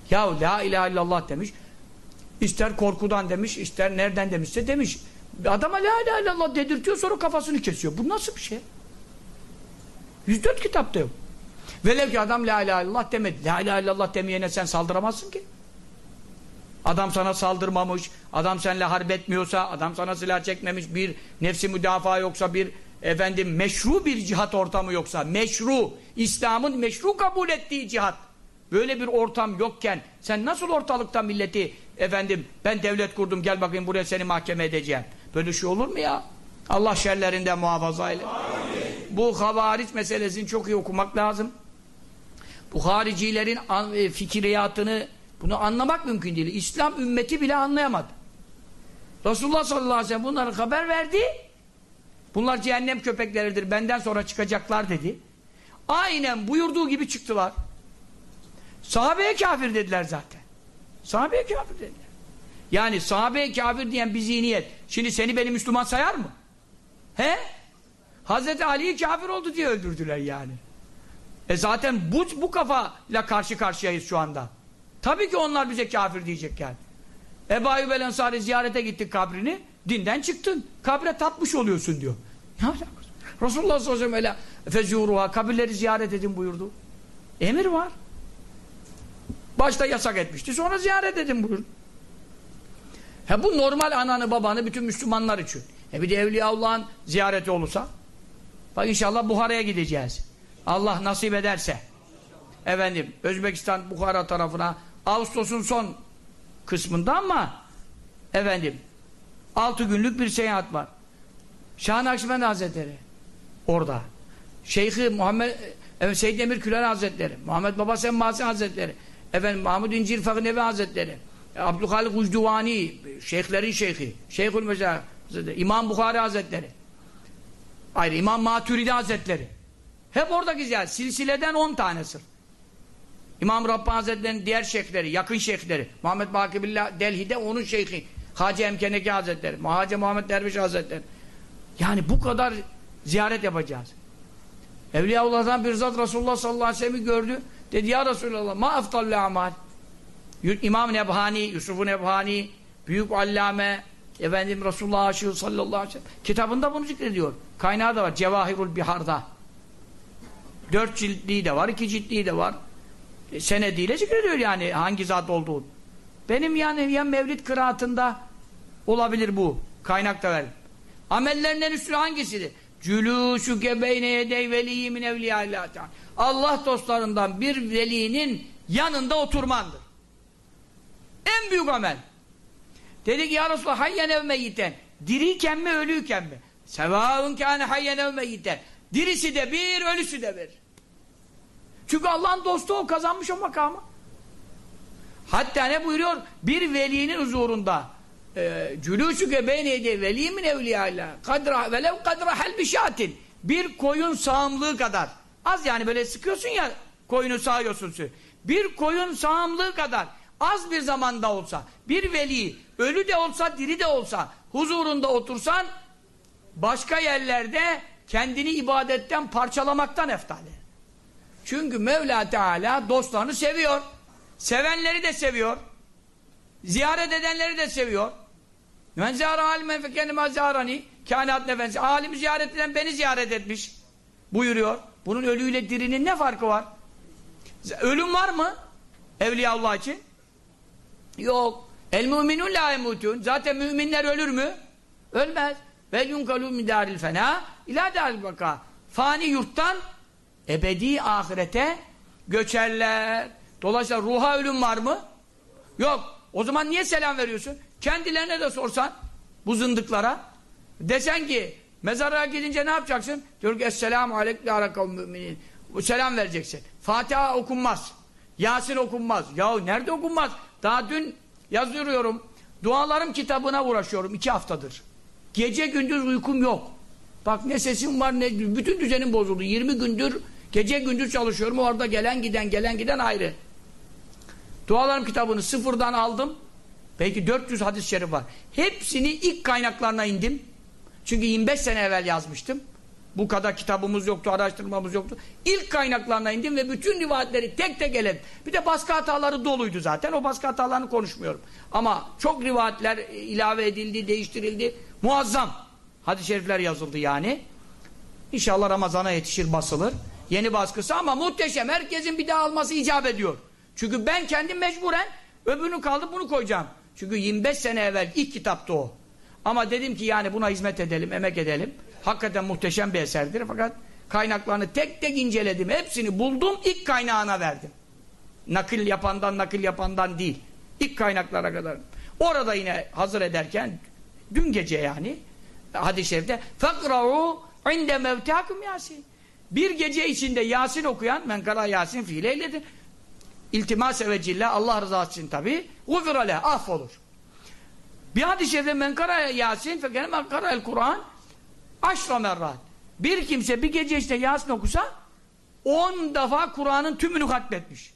Ya la ilahe illallah demiş. İster korkudan demiş, ister nereden demişse demiş. Adama la ilahe illallah dedirtiyor sonra kafasını kesiyor. Bu nasıl bir şey? 104 kitapta yok. Velev ki adam la ilahe illallah demedi. La ilahe illallah demeyene sen saldıramazsın ki. Adam sana saldırmamış, adam seninle harp etmiyorsa, adam sana silah çekmemiş, bir nefsi müdafaa yoksa, bir efendim meşru bir cihat ortamı yoksa, meşru, İslam'ın meşru kabul ettiği cihat. Böyle bir ortam yokken sen nasıl ortalıkta milleti efendim ben devlet kurdum gel bakayım buraya seni mahkeme edeceğim. Böyle şey olur mu ya? Allah şerlerinden muhafaza eyle. Bu havariç meselesini çok iyi okumak lazım. Bu haricilerin e, fikriyatını bunu anlamak mümkün değil. İslam ümmeti bile anlayamadı. Resulullah sallallahu aleyhi ve sellem bunları haber verdi. Bunlar cehennem köpekleridir. Benden sonra çıkacaklar dedi. Aynen buyurduğu gibi çıktılar. Sahabeye kafir dediler zaten. Sahabeye kafir dediler. Yani sahabeye kafir diyen bir zihniyet. Şimdi seni beni Müslüman sayar mı? He? Hazreti Ali'yi kafir oldu diye öldürdüler yani. E zaten bu, bu kafayla karşı karşıyayız şu anda. Tabii ki onlar bize kafir diyecek yani. Ebu Ayyub el Ensari ziyarete gittik kabrini. Dinden çıktın. Kabre tapmış oluyorsun diyor. Ne alakası? Resulullah sallallahu aleyhi ve sellem kabirleri ziyaret edin buyurdu. Emir var. Başta yasak etmişti. Sonra ziyaret edin buyurdu. He bu normal ananı babanı bütün Müslümanlar için. E bir de Evliyaullah'ın ziyareti olursa. Bak inşallah Buhara'ya gideceğiz. Allah nasip ederse. Efendim Özbekistan Bukhara tarafına Ağustos'un son kısmında ama efendim 6 günlük bir seyahat var. Şah Nakşibendi Hazretleri orada. Şeyhi Muhammed evet, Seyyid Emir Külen Hazretleri, Muhammed Baba Semmasi Hazretleri, efendim Mahmud İncir Fakir Nevi Hazretleri, Abdülhalik Ucduvani, şeyhlerin şeyhi, Şeyhül Mezar İmam Bukhari Hazretleri, ayrı İmam Maturidi Hazretleri. Hep oradaki ziyaret. Silsileden 10 tane sır. İmam Rabbani Hazretleri'nin diğer şeyhleri, yakın şeyhleri. Muhammed Bakibillah Delhi'de onun şeyhi. Hacı Emkeneki Hazretleri, Hacı Muhammed Derviş Hazretleri. Yani bu kadar ziyaret yapacağız. Evliyaullah'dan bir zat Resulullah sallallahu aleyhi ve sellem'i gördü. Dedi ya Resulallah ma aftalli amal. İmam Nebhani, Yusuf Nebhani, büyük allame, efendim Resulullah aşığı sallallahu aleyhi ve sellem. Kitabında bunu zikrediyor. Kaynağı da var. Cevahirul Bihar'da. Dört ciltliği de var, iki ciltliği de var. Senediyle zikrediyor yani hangi zat olduğu. Benim yani ya mevlid kıraatında olabilir bu. Kaynakta ver. Amellerinden üstü hangisidir? Cülûsü gebeyne yedey veliyyi min Allah dostlarından bir velinin yanında oturmandır. En büyük amel. Dedi ki ya Resulallah hayyen ev meyyiten. Diriyken mi ölüyken mi? Sevâun kâne hayyen ev meyyiten. Dirisi de bir, ölüsü de bir. Çünkü Allah'ın dostu o kazanmış o makamı. Hatta ne buyuruyor? Bir velinin huzurunda e, cülûsüke beyneyde veli min evliyâillâh kadra velev kadra helbişâtin bir koyun sağımlığı kadar az yani böyle sıkıyorsun ya koyunu sağıyorsun bir koyun sağımlığı kadar az bir zamanda olsa bir veli ölü de olsa diri de olsa huzurunda otursan başka yerlerde kendini ibadetten parçalamaktan eftali. Çünkü Mevla Teala dostlarını seviyor. Sevenleri de seviyor. Ziyaret edenleri de seviyor. Men zâra alimen fekennema zârani kânât nefensi. Alimi ziyaret eden beni ziyaret etmiş. Buyuruyor. Bunun ölüyle dirinin ne farkı var? Ölüm var mı? Evliyaullah için. Yok. El müminun la emutun. Zaten müminler ölür mü? Ölmez. Ve yunkalu midâril fena ilâ dâril baka. Fani yurttan ebedi ahirete göçerler. Dolayısıyla ruha ölüm var mı? Yok. O zaman niye selam veriyorsun? Kendilerine de sorsan bu zındıklara desen ki Mezara gidince ne yapacaksın? Diyor ki Esselamu aleyküm müminin. Selam vereceksin. Fatiha okunmaz. Yasin okunmaz. Ya nerede okunmaz? Daha dün yazıyorum. Dualarım kitabına uğraşıyorum iki haftadır. Gece gündüz uykum yok. Bak ne sesim var ne bütün düzenim bozuldu. 20 gündür gece gündüz çalışıyorum. Orada gelen giden gelen giden ayrı. Dualarım kitabını sıfırdan aldım. Belki 400 hadis-i şerif var. Hepsini ilk kaynaklarına indim. Çünkü 25 sene evvel yazmıştım. Bu kadar kitabımız yoktu, araştırmamız yoktu. İlk kaynaklarına indim ve bütün rivayetleri tek tek eledim. Bir de baskı hataları doluydu zaten. O baskı hatalarını konuşmuyorum. Ama çok rivayetler ilave edildi, değiştirildi. Muazzam. Hadis-i şerifler yazıldı yani. İnşallah Ramazan'a yetişir, basılır. Yeni baskısı ama muhteşem. Herkesin bir daha alması icap ediyor. Çünkü ben kendim mecburen öbürünü kaldı bunu koyacağım. Çünkü 25 sene evvel ilk kitaptı o. Ama dedim ki yani buna hizmet edelim, emek edelim. Hakikaten muhteşem bir eserdir fakat kaynaklarını tek tek inceledim. Hepsini buldum, ilk kaynağına verdim. Nakil yapandan, nakil yapandan değil. İlk kaynaklara kadar. Orada yine hazır ederken, dün gece yani, hadis-i şerifte فَقْرَعُوا عِنْدَ مَوْتَاكُمْ Yasin. bir gece içinde Yasin okuyan, men kara Yasin fiileyledir. İltimas evecillah, Allah rızası için tabi, gufirale, affolur. Bir hadis-i şerifte men kara Yasin fekene men kara el Kur'an aşra merrat. Bir kimse bir gece işte Yasin okusa on defa Kur'an'ın tümünü hatmetmiş.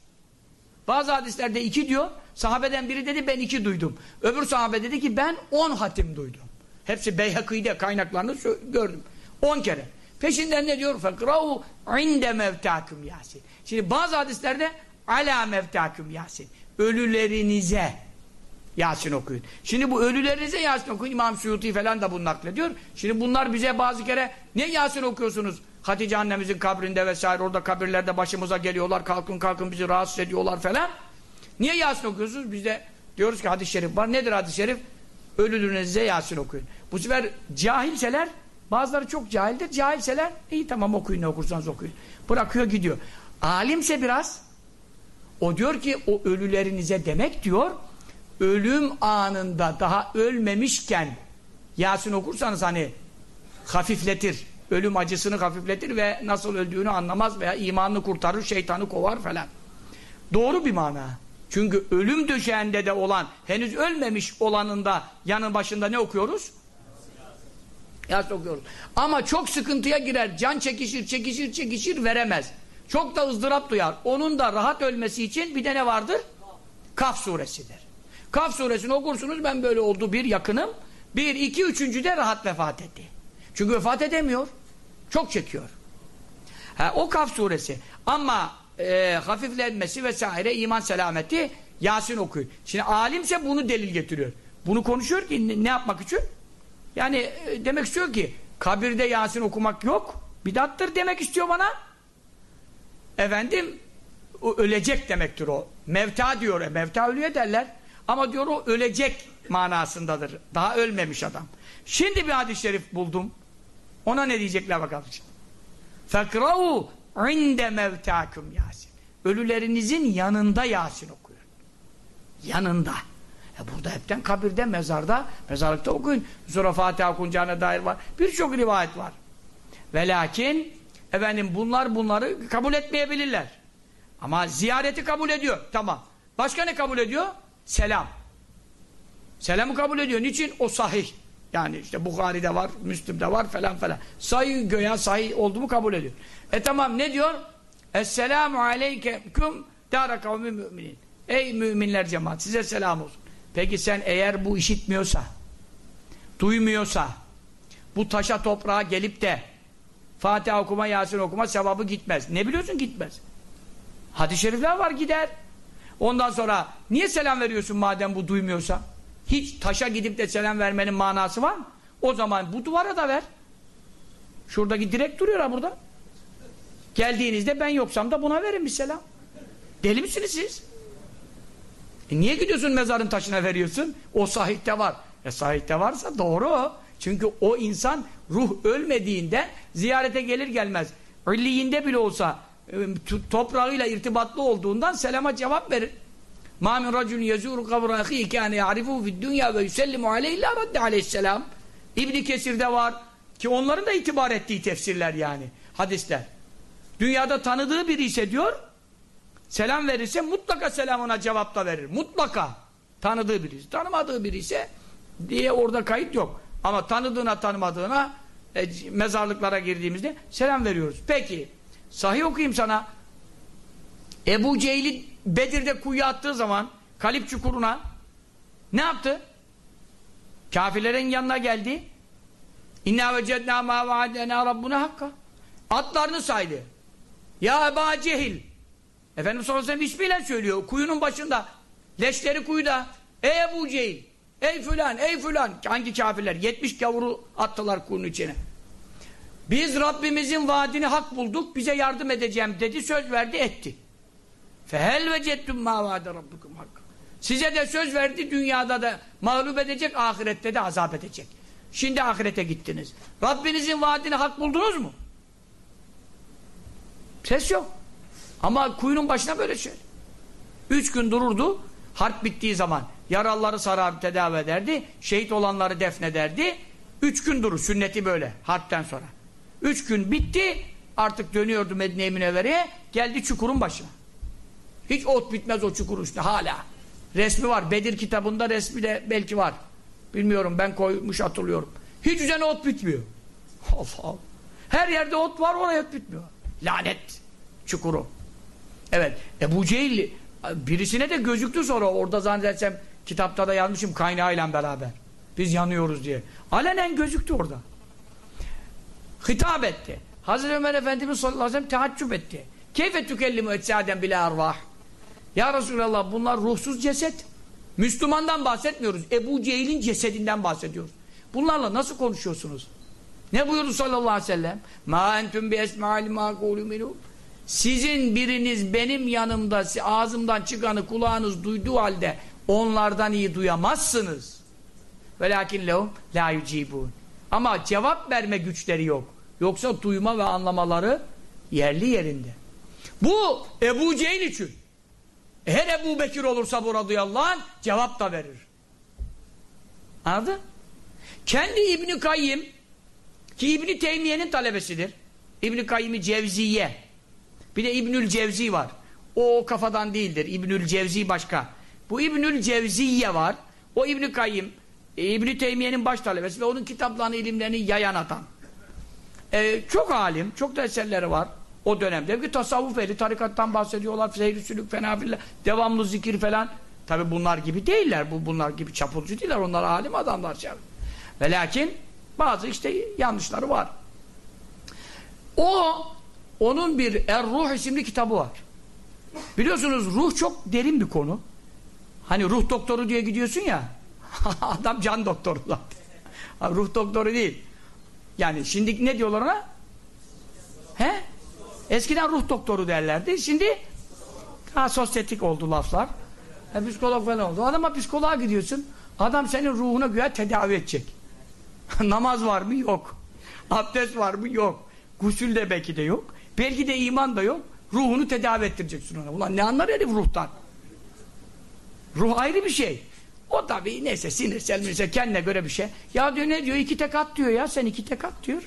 Bazı hadislerde iki diyor. Sahabeden biri dedi ben iki duydum. Öbür sahabe dedi ki ben on hatim duydum. Hepsi Beyhakî'de kaynaklarını gördüm. On kere. Peşinden ne diyor? Fekrau inde mevtaküm Yasin. Şimdi bazı hadislerde ala mevtaküm Yasin. Ölülerinize Yasin okuyun. Şimdi bu ölülerinize Yasin okuyun. İmam Suyuti falan da bunu naklediyor. Şimdi bunlar bize bazı kere ne Yasin okuyorsunuz? Hatice annemizin kabrinde vesaire orada kabirlerde başımıza geliyorlar. Kalkın kalkın bizi rahatsız ediyorlar falan. Niye Yasin okuyorsunuz? Biz de diyoruz ki hadis-i şerif var. Nedir hadis-i şerif? Ölülerinize Yasin okuyun. Bu sefer cahilseler bazıları çok cahildir. Cahilseler iyi tamam okuyun ne okursanız okuyun. Bırakıyor gidiyor. Alimse biraz o diyor ki o ölülerinize demek diyor ölüm anında daha ölmemişken Yasin okursanız hani hafifletir. Ölüm acısını hafifletir ve nasıl öldüğünü anlamaz veya imanını kurtarır, şeytanı kovar falan. Doğru bir mana. Çünkü ölüm döşeğinde de olan, henüz ölmemiş olanında yanın başında ne okuyoruz? Yasin okuyoruz. Ama çok sıkıntıya girer, can çekişir, çekişir, çekişir veremez. Çok da ızdırap duyar. Onun da rahat ölmesi için bir de ne vardır? Kaf suresidir. Kaf suresini okursunuz ben böyle oldu bir yakınım. Bir, iki, üçüncü de rahat vefat etti. Çünkü vefat edemiyor. Çok çekiyor. Ha, o Kaf suresi. Ama e, hafiflenmesi vesaire iman selameti Yasin okuyor. Şimdi alimse bunu delil getiriyor. Bunu konuşuyor ki ne yapmak için? Yani e, demek istiyor ki kabirde Yasin okumak yok. Bidattır demek istiyor bana. Efendim ölecek demektir o. Mevta diyor. E, mevta ölüye derler. Ama diyor o ölecek manasındadır. Daha ölmemiş adam. Şimdi bir hadis-i şerif buldum. Ona ne diyecekler bakalım şimdi. Fekrau inde mevtakum Yasin. Ölülerinizin yanında Yasin okuyun. Yanında. E burada hepten kabirde, mezarda, mezarlıkta okuyun. Sonra Fatiha okunacağına dair var. Birçok rivayet var. Ve lakin efendim bunlar bunları kabul etmeyebilirler. Ama ziyareti kabul ediyor. Tamam. Başka ne kabul ediyor? Selam. Selamı kabul ediyor. Niçin? O sahih. Yani işte Bukhari'de var, Müslim'de var falan falan. Sahih göğe sahih olduğumu kabul ediyor. E tamam ne diyor? Esselamu aleyküm dâra kavmi müminin. Ey müminler cemaat size selam olsun. Peki sen eğer bu işitmiyorsa, duymuyorsa, bu taşa toprağa gelip de Fatiha okuma, Yasin okuma sevabı gitmez. Ne biliyorsun gitmez. Hadis-i şerifler var gider. Ondan sonra niye selam veriyorsun madem bu duymuyorsa? Hiç taşa gidip de selam vermenin manası var mı? O zaman bu duvara da ver. Şuradaki direkt duruyor ha burada. Geldiğinizde ben yoksam da buna verin bir selam. Deli misiniz siz? E niye gidiyorsun mezarın taşına veriyorsun? O sahihte var. E sahihte varsa doğru o. Çünkü o insan ruh ölmediğinde ziyarete gelir gelmez. İlliyinde bile olsa e, toprağıyla irtibatlı olduğundan selama cevap verir. Ma min raculun yezuru kabra ahihi kâne ya'rifuhu fid dünya ve yusellimu aleyhi la radde aleyhisselam. İbn Kesir'de var. Ki onların da itibar ettiği tefsirler yani. Hadisler. Dünyada tanıdığı biri ise diyor selam verirse mutlaka selam ona cevap da verir. Mutlaka. Tanıdığı biri. Tanımadığı biri ise diye orada kayıt yok. Ama tanıdığına tanımadığına e, mezarlıklara girdiğimizde selam veriyoruz. Peki sahih okuyayım sana. Ebu Cehil'i Bedir'de kuyuya attığı zaman Kalip çukuruna ne yaptı? Kafirlerin yanına geldi. İnna vecedna ma vaadena rabbuna hakka. Atlarını saydı. Ya Eba Cehil. Efendimiz sallallahu aleyhi ve sellem ismiyle söylüyor. Kuyunun başında. Leşleri kuyuda. Ey Ebu Cehil. Ey filan, ey filan. Hangi kafirler? 70 gavuru attılar kuyunun içine. Biz Rabbimizin vaadini hak bulduk. Bize yardım edeceğim dedi. Söz verdi etti. Fehel vecettüm ma vaade rabbukum hakka. Size de söz verdi dünyada da mağlup edecek, ahirette de azap edecek. Şimdi ahirete gittiniz. Rabbinizin vaadini hak buldunuz mu? Ses yok. Ama kuyunun başına böyle şey. Üç gün dururdu. Harp bittiği zaman yaralıları sarar tedavi ederdi. Şehit olanları defnederdi. Üç gün durur. Sünneti böyle. Harpten sonra. Üç gün bitti. Artık dönüyordu Medine-i Münevvere'ye. Geldi çukurun başına. Hiç ot bitmez o çukur üstüne hala. Resmi var. Bedir kitabında resmi de belki var. Bilmiyorum ben koymuş hatırlıyorum. Hiç üzerine ot bitmiyor. [LAUGHS] Allah Allah. Her yerde ot var oraya ot bitmiyor. Lanet çukuru. Evet. Ebu Cehil birisine de gözüktü sonra orada zannedersem kitapta da yazmışım kaynağıyla beraber. Biz yanıyoruz diye. Alenen gözüktü orada. Hitap etti. Hazreti Ömer Efendimiz sallallahu aleyhi ve sellem tehaccüp etti. Keyfe tükellimu etsaden bile arvah. Ya Resulallah bunlar ruhsuz ceset. Müslümandan bahsetmiyoruz. Ebu Cehil'in cesedinden bahsediyoruz. Bunlarla nasıl konuşuyorsunuz? Ne buyurdu sallallahu aleyhi ve sellem? Ma entüm bi esma'il ma minum. Sizin biriniz benim yanımda ağzımdan çıkanı kulağınız duyduğu halde onlardan iyi duyamazsınız. Velakin lehum la yucibun. Ama cevap verme güçleri yok. Yoksa duyma ve anlamaları yerli yerinde. Bu Ebu Cehil için. Her Ebu Bekir olursa bu radıyallahu anh cevap da verir. Anladın? Kendi İbni Kayyim ki İbni Teymiye'nin talebesidir. İbni Kayyim-i Cevziye. Bir de İbnül Cevzi var. O, o kafadan değildir. İbnül Cevzi başka. Bu İbnül Cevziye var. O İbni Kayyim e, İbni Teymiye'nin baş talebesi ve onun kitaplarını, ilimlerini yayan adam. Ee, çok alim, çok da eserleri var. O dönemde ki tasavvuf ehli tarikattan bahsediyorlar. Seyri sülük. Devamlı zikir falan. Tabi bunlar gibi değiller. Bu bunlar gibi çapulcu değiller. Onlar alim adamlar. Ve lakin bazı işte yanlışları var. O onun bir Er-Ruh isimli kitabı var. Biliyorsunuz ruh çok derin bir konu. Hani ruh doktoru diye gidiyorsun ya. [LAUGHS] adam can doktoru zaten. ruh doktoru değil. Yani şimdi ne diyorlar ona? He? Eskiden ruh doktoru derlerdi. Şimdi ha, sosyetik oldu laflar. E, psikolog falan oldu. Adama psikoloğa gidiyorsun. Adam senin ruhuna güya tedavi edecek. [LAUGHS] Namaz var mı? Yok. Abdest var mı? Yok. Gusül de belki de yok. Belki de iman da yok. Ruhunu tedavi ettireceksin ona. Ulan ne anlar herif ruhtan? Ruh ayrı bir şey. O tabii neyse sinirsel mirsel kendine göre bir şey. Ya diyor ne diyor? İki tek at diyor ya. Sen iki tek at diyor.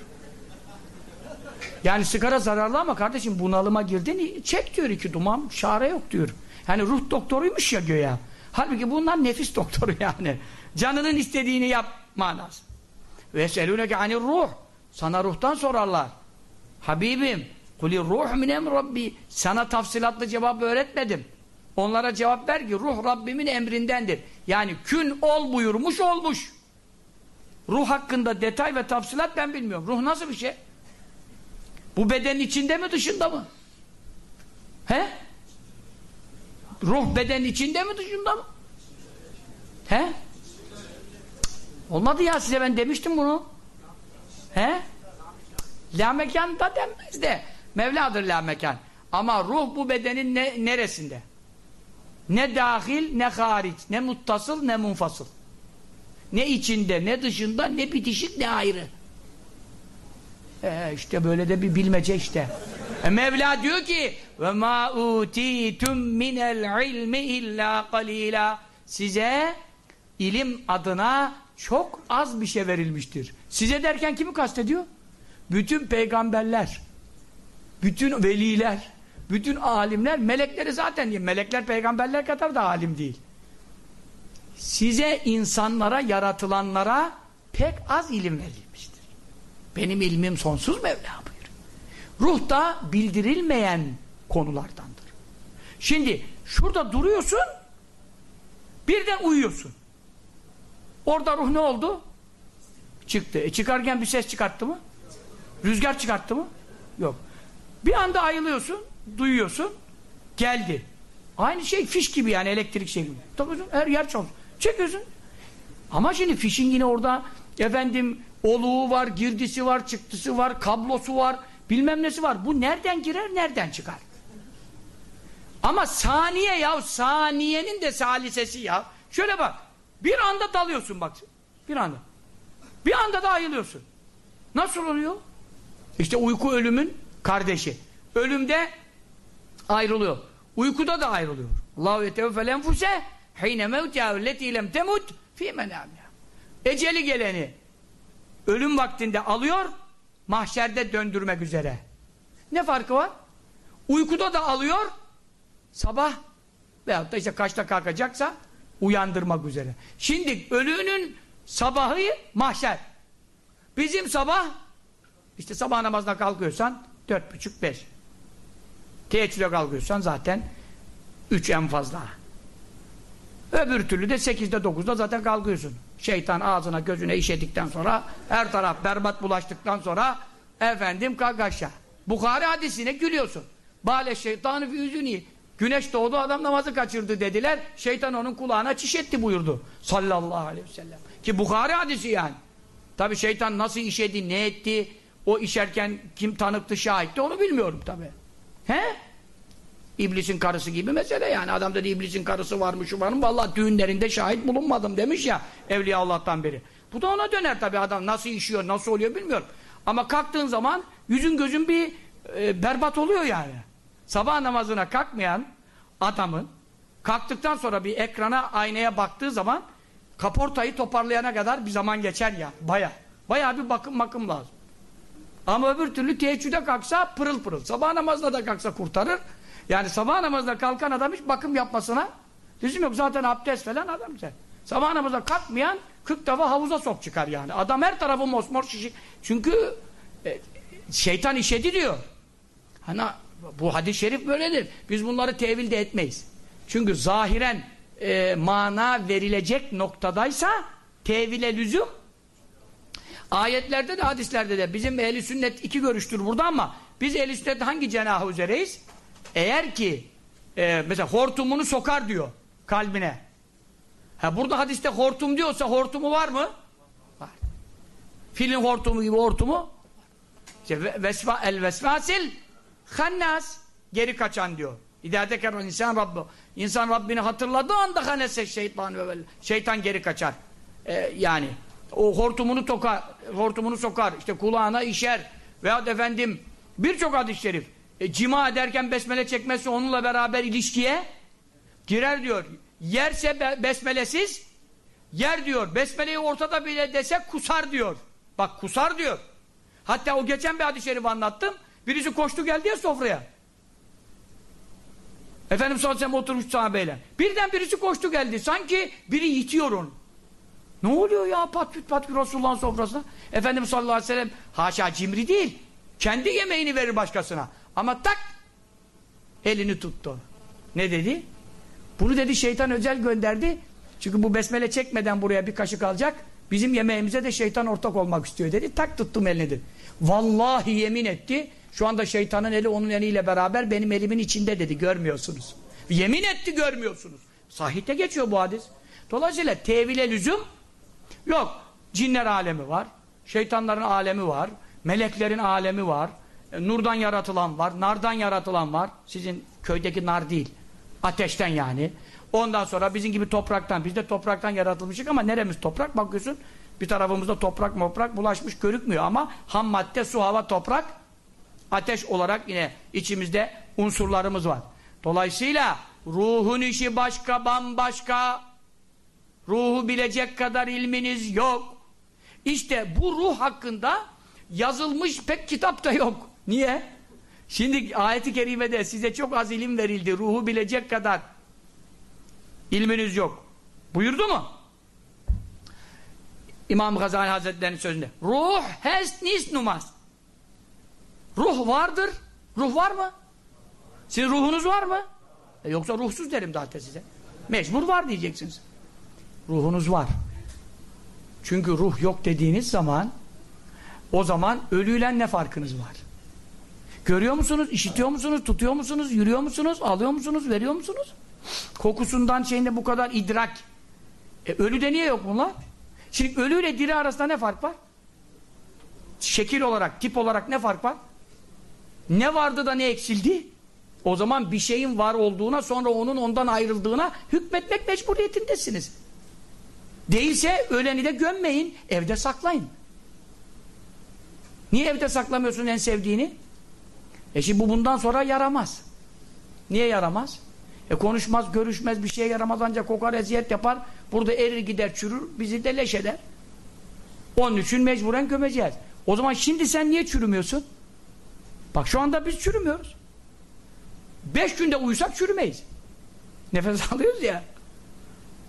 Yani sigara zararlı ama kardeşim bunalıma girdin çek diyor iki duman şare yok diyor. Yani ruh doktoruymuş ya göya. Halbuki bunlar nefis [LAUGHS] doktoru yani. Canının istediğini yap manası. Ve selûneke anir ruh. Sana ruhtan sorarlar. Habibim kuli ruh minem rabbi. Sana tafsilatlı cevap öğretmedim. Onlara cevap ver ki ruh Rabbimin emrindendir. Yani kün ol buyurmuş olmuş. Ruh hakkında detay ve tafsilat ben bilmiyorum. Ruh nasıl bir şey? Bu bedenin içinde mi dışında mı? He? Ruh bedenin içinde mi dışında mı? He? Olmadı ya size ben demiştim bunu. He? La mekan da denmez de. Mevladır la mekan. Ama ruh bu bedenin ne, neresinde? Ne dahil ne hariç. Ne muttasıl ne munfasıl. Ne içinde ne dışında ne bitişik ne ayrı. E işte böyle de bir bilmece işte. E Mevla diyor ki ve ma utitum minel ilmi illa qalila size ilim adına çok az bir şey verilmiştir. Size derken kimi kastediyor? Bütün peygamberler, bütün veliler, bütün alimler, melekleri zaten. Melekler peygamberler kadar da alim değil. Size insanlara, yaratılanlara pek az ilim verilmiştir. Benim ilmim sonsuz Mevla buyuruyor. Ruh da bildirilmeyen konulardandır. Şimdi şurada duruyorsun, birden uyuyorsun. Orada ruh ne oldu? Çıktı. E çıkarken bir ses çıkarttı mı? Rüzgar çıkarttı mı? Yok. Bir anda ayılıyorsun, duyuyorsun, geldi. Aynı şey fiş gibi yani elektrik şey gibi. Takıyorsun, her yer çalışıyor. Çekiyorsun. Ama şimdi fişin yine orada efendim oluğu var, girdisi var, çıktısı var, kablosu var, bilmem nesi var. Bu nereden girer, nereden çıkar? Ama saniye ya, saniyenin de salisesi ya. Şöyle bak, bir anda dalıyorsun bak. Bir anda. Bir anda da ayılıyorsun. Nasıl oluyor? İşte uyku ölümün kardeşi. Ölümde ayrılıyor. Uykuda da ayrılıyor. Allahu yetevfel enfuse hine mevtiha leti lem temut fi menamiha. Eceli geleni ölüm vaktinde alıyor, mahşerde döndürmek üzere. Ne farkı var? Uykuda da alıyor, sabah veyahut da işte kaçta kalkacaksa uyandırmak üzere. Şimdi ölünün sabahı mahşer. Bizim sabah işte sabah namazına kalkıyorsan dört buçuk beş. Teheccüde kalkıyorsan zaten üç en fazla. Öbür türlü de sekizde dokuzda zaten kalkıyorsun. Şeytan ağzına gözüne işedikten sonra her taraf berbat bulaştıktan sonra efendim kalk aşağı. Bukhari hadisine gülüyorsun. Bale şeytanı fi üzüni. Güneş doğdu adam namazı kaçırdı dediler. Şeytan onun kulağına çiş etti buyurdu. Sallallahu aleyhi ve sellem. Ki Bukhari hadisi yani. Tabi şeytan nasıl işedi, ne etti, o işerken kim tanıktı, şahitti onu bilmiyorum tabi. He? İblisin karısı gibi mesele yani. Adam dedi iblisin karısı varmış, şu varmış. Vallahi düğünlerinde şahit bulunmadım demiş ya Evliya Allah'tan beri. Bu da ona döner tabi adam. Nasıl işiyor, nasıl oluyor bilmiyorum. Ama kalktığın zaman yüzün gözün bir e, berbat oluyor yani. Sabah namazına kalkmayan adamın kalktıktan sonra bir ekrana, aynaya baktığı zaman kaportayı toparlayana kadar bir zaman geçer ya. Baya. Baya bir bakım bakım lazım. Ama öbür türlü teheccüde kalksa pırıl pırıl. Sabah namazına da kalksa kurtarır. Yani sabah namazına kalkan adam hiç bakım yapmasına lüzum yok. Zaten abdest falan adam sen. Sabah namazına kalkmayan 40 defa havuza sok çıkar yani. Adam her tarafı mosmor şişik. Çünkü e, şeytan işedi diyor. Hani bu hadis-i şerif böyledir. Biz bunları tevil de etmeyiz. Çünkü zahiren e, mana verilecek noktadaysa tevile lüzum ayetlerde de hadislerde de bizim ehli sünnet iki görüştür burada ama biz ehli sünnet hangi cenahı üzereyiz? Eğer ki e, mesela hortumunu sokar diyor kalbine. Ha burada hadiste hortum diyorsa hortumu var mı? Var. Filin hortumu gibi hortumu işte vesva el vesvasil hannas geri kaçan diyor. İdâ tekerrâ insan Rabbi. İnsan Rabbini hatırladığı anda hanese şeytan ve şeytan geri kaçar. Ee, yani o hortumunu tokar, hortumunu sokar, işte kulağına işer veya efendim birçok hadis-i şerif. E, cima ederken besmele çekmezse onunla beraber ilişkiye girer diyor. Yerse be besmelesiz yer diyor. Besmeleyi ortada bile dese kusar diyor. Bak kusar diyor. Hatta o geçen bir hadis-i şerif anlattım. Birisi koştu geldi ya sofraya. Efendim sallallahu aleyhi oturmuş sahabeyle. Birden birisi koştu geldi. Sanki biri yitiyor onu. Ne oluyor ya pat küt pat küt Resulullah'ın sofrasına? Efendimiz sallallahu aleyhi ve sellem haşa cimri değil. Kendi yemeğini verir başkasına. Ama tak elini tuttu. Ne dedi? Bunu dedi şeytan özel gönderdi. Çünkü bu besmele çekmeden buraya bir kaşık alacak. Bizim yemeğimize de şeytan ortak olmak istiyor dedi. Tak tuttum elini dedi. Vallahi yemin etti. Şu anda şeytanın eli onun eliyle beraber benim elimin içinde dedi. Görmüyorsunuz. Yemin etti görmüyorsunuz. Sahihte geçiyor bu hadis. Dolayısıyla tevile lüzum yok. Cinler alemi var. Şeytanların alemi var. Meleklerin alemi var. E, nurdan yaratılan var. Nardan yaratılan var. Sizin köydeki nar değil. Ateşten yani. Ondan sonra bizim gibi topraktan. Biz de topraktan yaratılmışık ama neremiz toprak? Bakıyorsun bir tarafımızda toprak moprak bulaşmış görükmüyor ama ham madde, su, hava, toprak ateş olarak yine içimizde unsurlarımız var. Dolayısıyla ruhun işi başka bambaşka Ruhu bilecek kadar ilminiz yok. İşte bu ruh hakkında yazılmış pek kitap da yok. Niye? Şimdi ayeti kerimede size çok az ilim verildi. Ruhu bilecek kadar ilminiz yok. Buyurdu mu? İmam Gazali Hazretleri'nin sözünde. Ruh has nis numaz. Ruh vardır. Ruh var mı? Sizin ruhunuz var mı? E yoksa ruhsuz derim zaten size. Mecbur var diyeceksiniz. Ruhunuz var. Çünkü ruh yok dediğiniz zaman o zaman ölüyle ne farkınız var? Görüyor musunuz? İşitiyor musunuz? Tutuyor musunuz? Yürüyor musunuz? Alıyor musunuz? Veriyor musunuz? Kokusundan şeyinde bu kadar idrak. E ölüde niye yok bunlar? Şimdi ölüyle diri arasında ne fark var? Şekil olarak, tip olarak ne fark var? Ne vardı da ne eksildi? O zaman bir şeyin var olduğuna sonra onun ondan ayrıldığına hükmetmek mecburiyetindesiniz. Değilse öleni de gömmeyin, evde saklayın. Niye evde saklamıyorsun en sevdiğini? E şimdi bu bundan sonra yaramaz. Niye yaramaz? E konuşmaz, görüşmez, bir şeye yaramaz ancak kokar, eziyet yapar. Burada erir gider, çürür, bizi de leş eder. Onun için mecburen gömeceğiz. O zaman şimdi sen niye çürümüyorsun? Bak şu anda biz çürümüyoruz. Beş günde uyusak çürümeyiz. Nefes [LAUGHS] alıyoruz ya.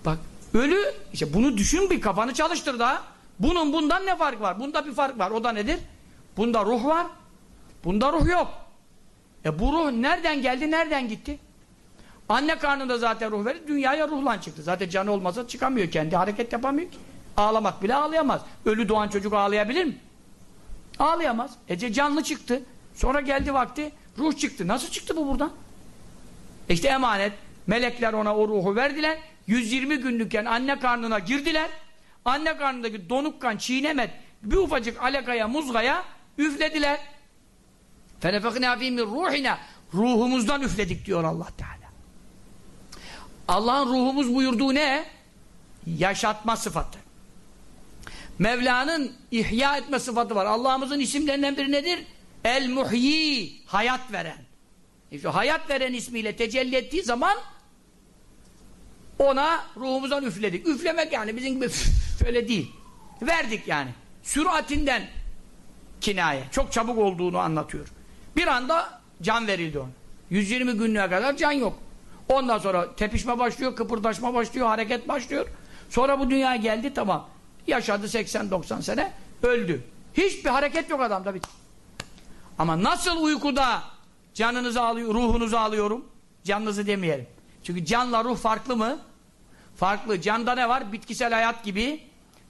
Bak ölü, işte bunu düşün bir kafanı çalıştır da. Bunun bundan ne fark var? Bunda bir fark var. O da nedir? Bunda ruh var. Bunda ruh yok. E bu ruh nereden geldi, nereden gitti? Anne karnında zaten ruh verir, dünyaya ruhlan çıktı. Zaten canı olmasa çıkamıyor, kendi hareket yapamıyor ki. Ağlamak bile ağlayamaz. Ölü doğan çocuk ağlayabilir mi? Ağlayamaz. Ece canlı çıktı. Sonra geldi vakti, ruh çıktı. Nasıl çıktı bu buradan? E işte emanet. Melekler ona o ruhu verdiler. 120 günlükken anne karnına girdiler. Anne karnındaki donuk kan çiğnemet bir ufacık alakaya, muzgaya üflediler. فَنَفَقْنَا ف۪ي مِنْ ruhina Ruhumuzdan üfledik diyor Allah Teala. Allah'ın ruhumuz buyurduğu ne? Yaşatma sıfatı. Mevla'nın ihya etme sıfatı var. Allah'ımızın isimlerinden biri nedir? El-Muhyi, hayat veren. İşte hayat veren ismiyle tecelli ettiği zaman ona ruhumuzdan üfledik. Üflemek yani bizim gibi öyle değil. Verdik yani. Süratinden kinaye. Çok çabuk olduğunu anlatıyor. Bir anda can verildi ona. 120 günlüğe kadar can yok. Ondan sonra tepişme başlıyor, kıpırdaşma başlıyor, hareket başlıyor. Sonra bu dünyaya geldi tamam. Yaşadı 80-90 sene, öldü. Hiçbir hareket yok adamda bitti. Ama nasıl uykuda canınızı alıyor, ruhunuzu alıyorum? Canınızı demeyelim. Çünkü canla ruh farklı mı? Farklı. Canda ne var? Bitkisel hayat gibi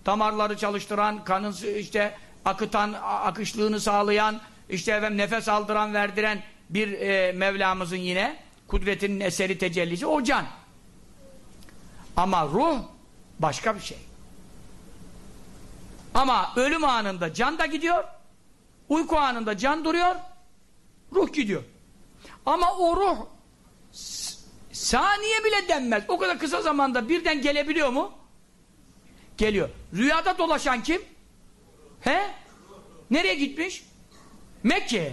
damarları çalıştıran, kanın işte akıtan, akışlığını sağlayan, işte efendim nefes aldıran, verdiren bir e, Mevlamızın yine kudretinin eseri tecellisi o can. Ama ruh başka bir şey. Ama ölüm anında can da gidiyor, uyku anında can duruyor, ruh gidiyor. Ama o ruh saniye bile denmez. O kadar kısa zamanda birden gelebiliyor mu? Geliyor. Rüyada dolaşan kim? He? Nereye gitmiş? Mekke'ye.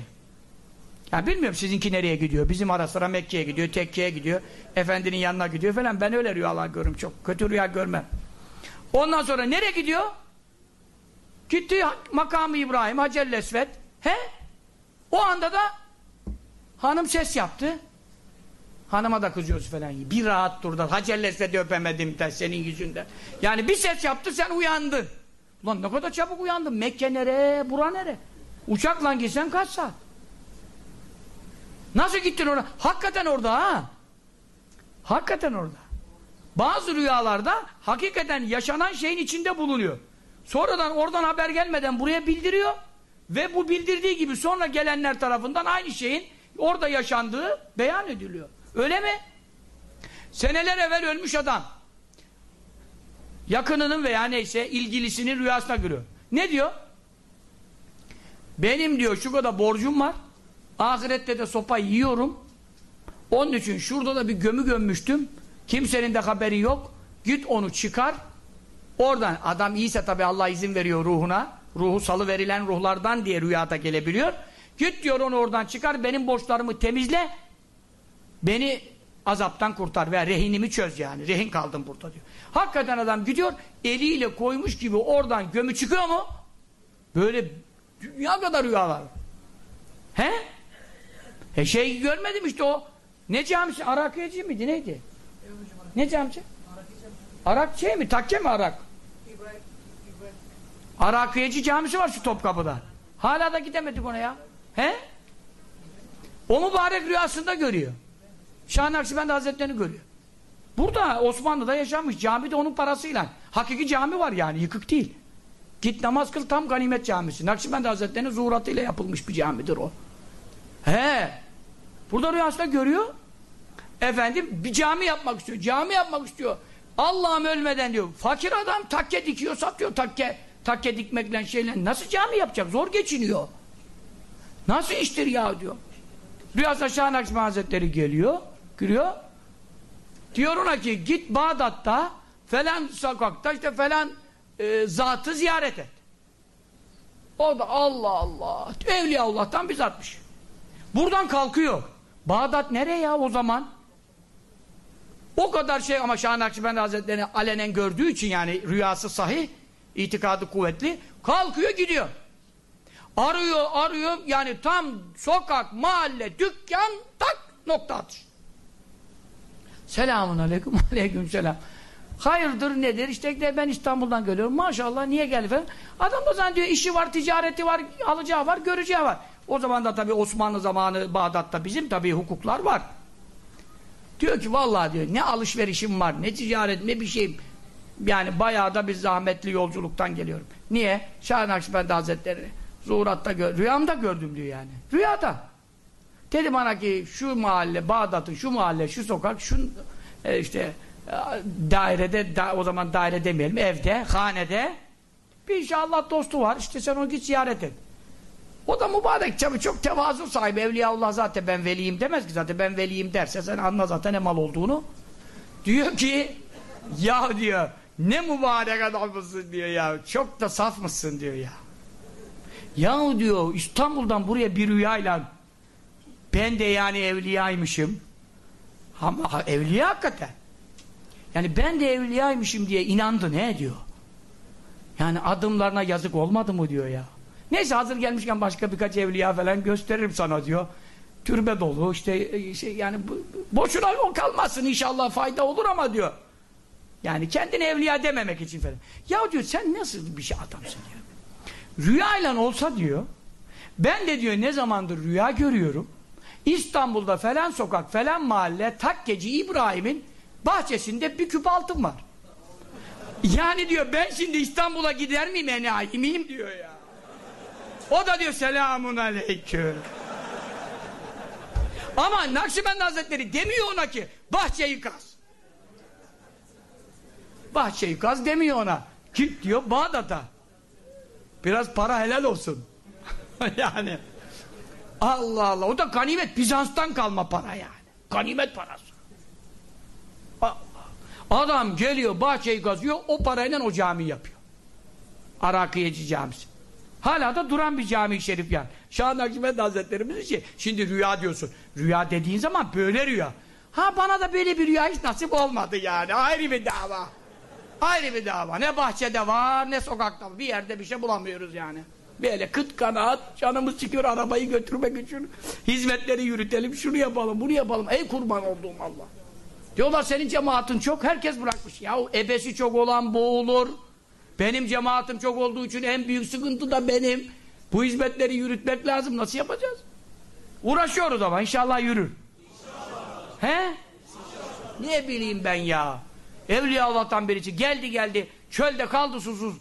Ya bilmiyorum sizinki nereye gidiyor. Bizim ara sıra Mekke'ye gidiyor, Tekke'ye gidiyor. Efendinin yanına gidiyor falan. Ben öyle rüyalar görürüm çok. Kötü rüya görmem. Ondan sonra nereye gidiyor? Gitti makamı İbrahim, Hacer Lesvet. He? O anda da hanım ses yaptı. Hanıma da kızıyoruz falan. Bir rahat dur da Hacer Lesvet'i öpemedim de senin yüzünden. Yani bir ses yaptı sen uyandın. Ulan ne kadar çabuk uyandın. Mekke nere, bura nere? Uçakla gitsen kaç saat? Nasıl gittin orada? Hakikaten orada ha. Hakikaten orada. Bazı rüyalarda hakikaten yaşanan şeyin içinde bulunuyor. Sonradan oradan haber gelmeden buraya bildiriyor ve bu bildirdiği gibi sonra gelenler tarafından aynı şeyin orada yaşandığı beyan ediliyor. Öyle mi? Seneler evvel ölmüş adam yakınının veya neyse ilgilisinin rüyasına giriyor. Ne diyor? Benim diyor şu kadar borcum var. Ahirette de sopa yiyorum. Onun için şurada da bir gömü gömmüştüm. Kimsenin de haberi yok. Git onu çıkar. Oradan adam iyiyse tabi Allah izin veriyor ruhuna. Ruhu salı verilen ruhlardan diye rüyada gelebiliyor. Git diyor onu oradan çıkar. Benim borçlarımı temizle. Beni azaptan kurtar veya rehinimi çöz yani. Rehin kaldım burada diyor. Hakikaten adam gidiyor eliyle koymuş gibi oradan gömü çıkıyor mu? Böyle dünya kadar rüyalar. He? E şey görmedim işte o. Ne camisi? Arakiyeci miydi? Neydi? Ne camisi? Arak şey mi? Takke mi Arak? Arakiyeci camisi var şu Topkapı'da. Hala da gidemedik ona ya. He? O mübarek rüyasında görüyor. Şah-ı Nakşibendi Hazretleri'ni görüyor. Burada Osmanlı'da yaşanmış. Cami de onun parasıyla. Hakiki cami var yani. Yıkık değil. Git namaz kıl tam ganimet camisi. Nakşibendi Hazretleri'nin zuhuratıyla yapılmış bir camidir o. He. Burada rüyasında görüyor. Efendim bir cami yapmak istiyor. Cami yapmak istiyor. Allah'ım ölmeden diyor. Fakir adam takke dikiyor satıyor takke. Takke dikmekle şeyle. Nasıl cami yapacak? Zor geçiniyor. Nasıl iştir ya diyor. Rüyasında Şah Nakşibendi Hazretleri geliyor. Giriyor. Diyor ona ki git Bağdat'ta falan sokakta işte falan e, zatı ziyaret et. O da Allah Allah. Evliya Allah'tan biz atmış. Buradan kalkıyor. Bağdat nereye ya o zaman? O kadar şey ama Şah Nakşibendi Hazretleri'ni alenen gördüğü için yani rüyası sahih, itikadı kuvvetli. Kalkıyor gidiyor. Arıyor arıyor yani tam sokak, mahalle, dükkan tak nokta atış. Selamun aleyküm [LAUGHS] aleyküm selam. Hayırdır nedir? İşte de ben İstanbul'dan geliyorum. Maşallah niye geldi falan. Adam da zannediyor işi var, ticareti var, alacağı var, göreceği var. O zaman da tabii Osmanlı zamanı Bağdat'ta bizim tabii hukuklar var. Diyor ki vallahi diyor ne alışverişim var, ne ticaret, ne bir şeyim. Yani bayağı da bir zahmetli yolculuktan geliyorum. Niye? Şah Nakşibendi Hazretleri zuhuratta gör, rüyamda gördüm diyor yani. Rüyada. Dedi bana ki şu mahalle, Bağdat'ın şu mahalle, şu sokak, şu e, işte e, dairede, da, o zaman daire demeyelim, evde, hanede bir inşallah dostu var. İşte sen onu git ziyaret et. O da mübarek tabi çok tevazu sahibi. Evliyaullah zaten ben veliyim demez ki zaten ben veliyim derse sen anla zaten ne mal olduğunu. Diyor ki ya diyor ne mübarek adam mısın diyor ya. Çok da saf mısın diyor ya. Ya diyor İstanbul'dan buraya bir rüyayla ben de yani evliyaymışım. Ama evliya hakikaten. Yani ben de evliyaymışım diye inandı ne diyor. Yani adımlarına yazık olmadı mı diyor ya. Neyse hazır gelmişken başka birkaç evliya falan gösteririm sana diyor. Türbe dolu işte şey yani boşuna o kalmasın inşallah fayda olur ama diyor. Yani kendini evliya dememek için falan. Ya diyor sen nasıl bir şey adamsın diyor. Rüyayla olsa diyor ben de diyor ne zamandır rüya görüyorum. İstanbul'da falan sokak falan mahalle takkeci İbrahim'in bahçesinde bir küp altın var. Yani diyor ben şimdi İstanbul'a gider miyim enayi miyim diyor ya. O da diyor selamun aleyküm. Ama Nakşibendi Hazretleri demiyor ona ki bahçeyi kaz. Bahçeyi kaz demiyor ona. Git diyor Bağdat'a. Biraz para helal olsun. [LAUGHS] yani. Allah Allah. O da ganimet. Bizans'tan kalma para yani. Ganimet parası. Adam geliyor bahçeyi kazıyor. O parayla o cami yapıyor. Arakiyeci camisi. Hala da duran bir cami-i şerif yani. Şah Nakşibendi Hazretlerimiz için. Şimdi rüya diyorsun. Rüya dediğin zaman böyle rüya. Ha bana da böyle bir rüya hiç nasip olmadı yani. Ayrı bir dava. Ayrı bir dava. Ne bahçede var ne sokakta. Bir yerde bir şey bulamıyoruz yani. Böyle kıt kanaat canımız çıkıyor arabayı götürmek için. Hizmetleri yürütelim şunu yapalım bunu yapalım. Ey kurban olduğum Allah. Diyorlar senin cemaatin çok herkes bırakmış. Ya ebesi çok olan boğulur. Benim cemaatim çok olduğu için en büyük sıkıntı da benim. Bu hizmetleri yürütmek lazım. Nasıl yapacağız? Uğraşıyoruz ama inşallah yürür. İnşallah. He? İnşallah. Ne bileyim ben ya. Evliya Allah'tan birisi geldi geldi. Çölde kaldı susuz.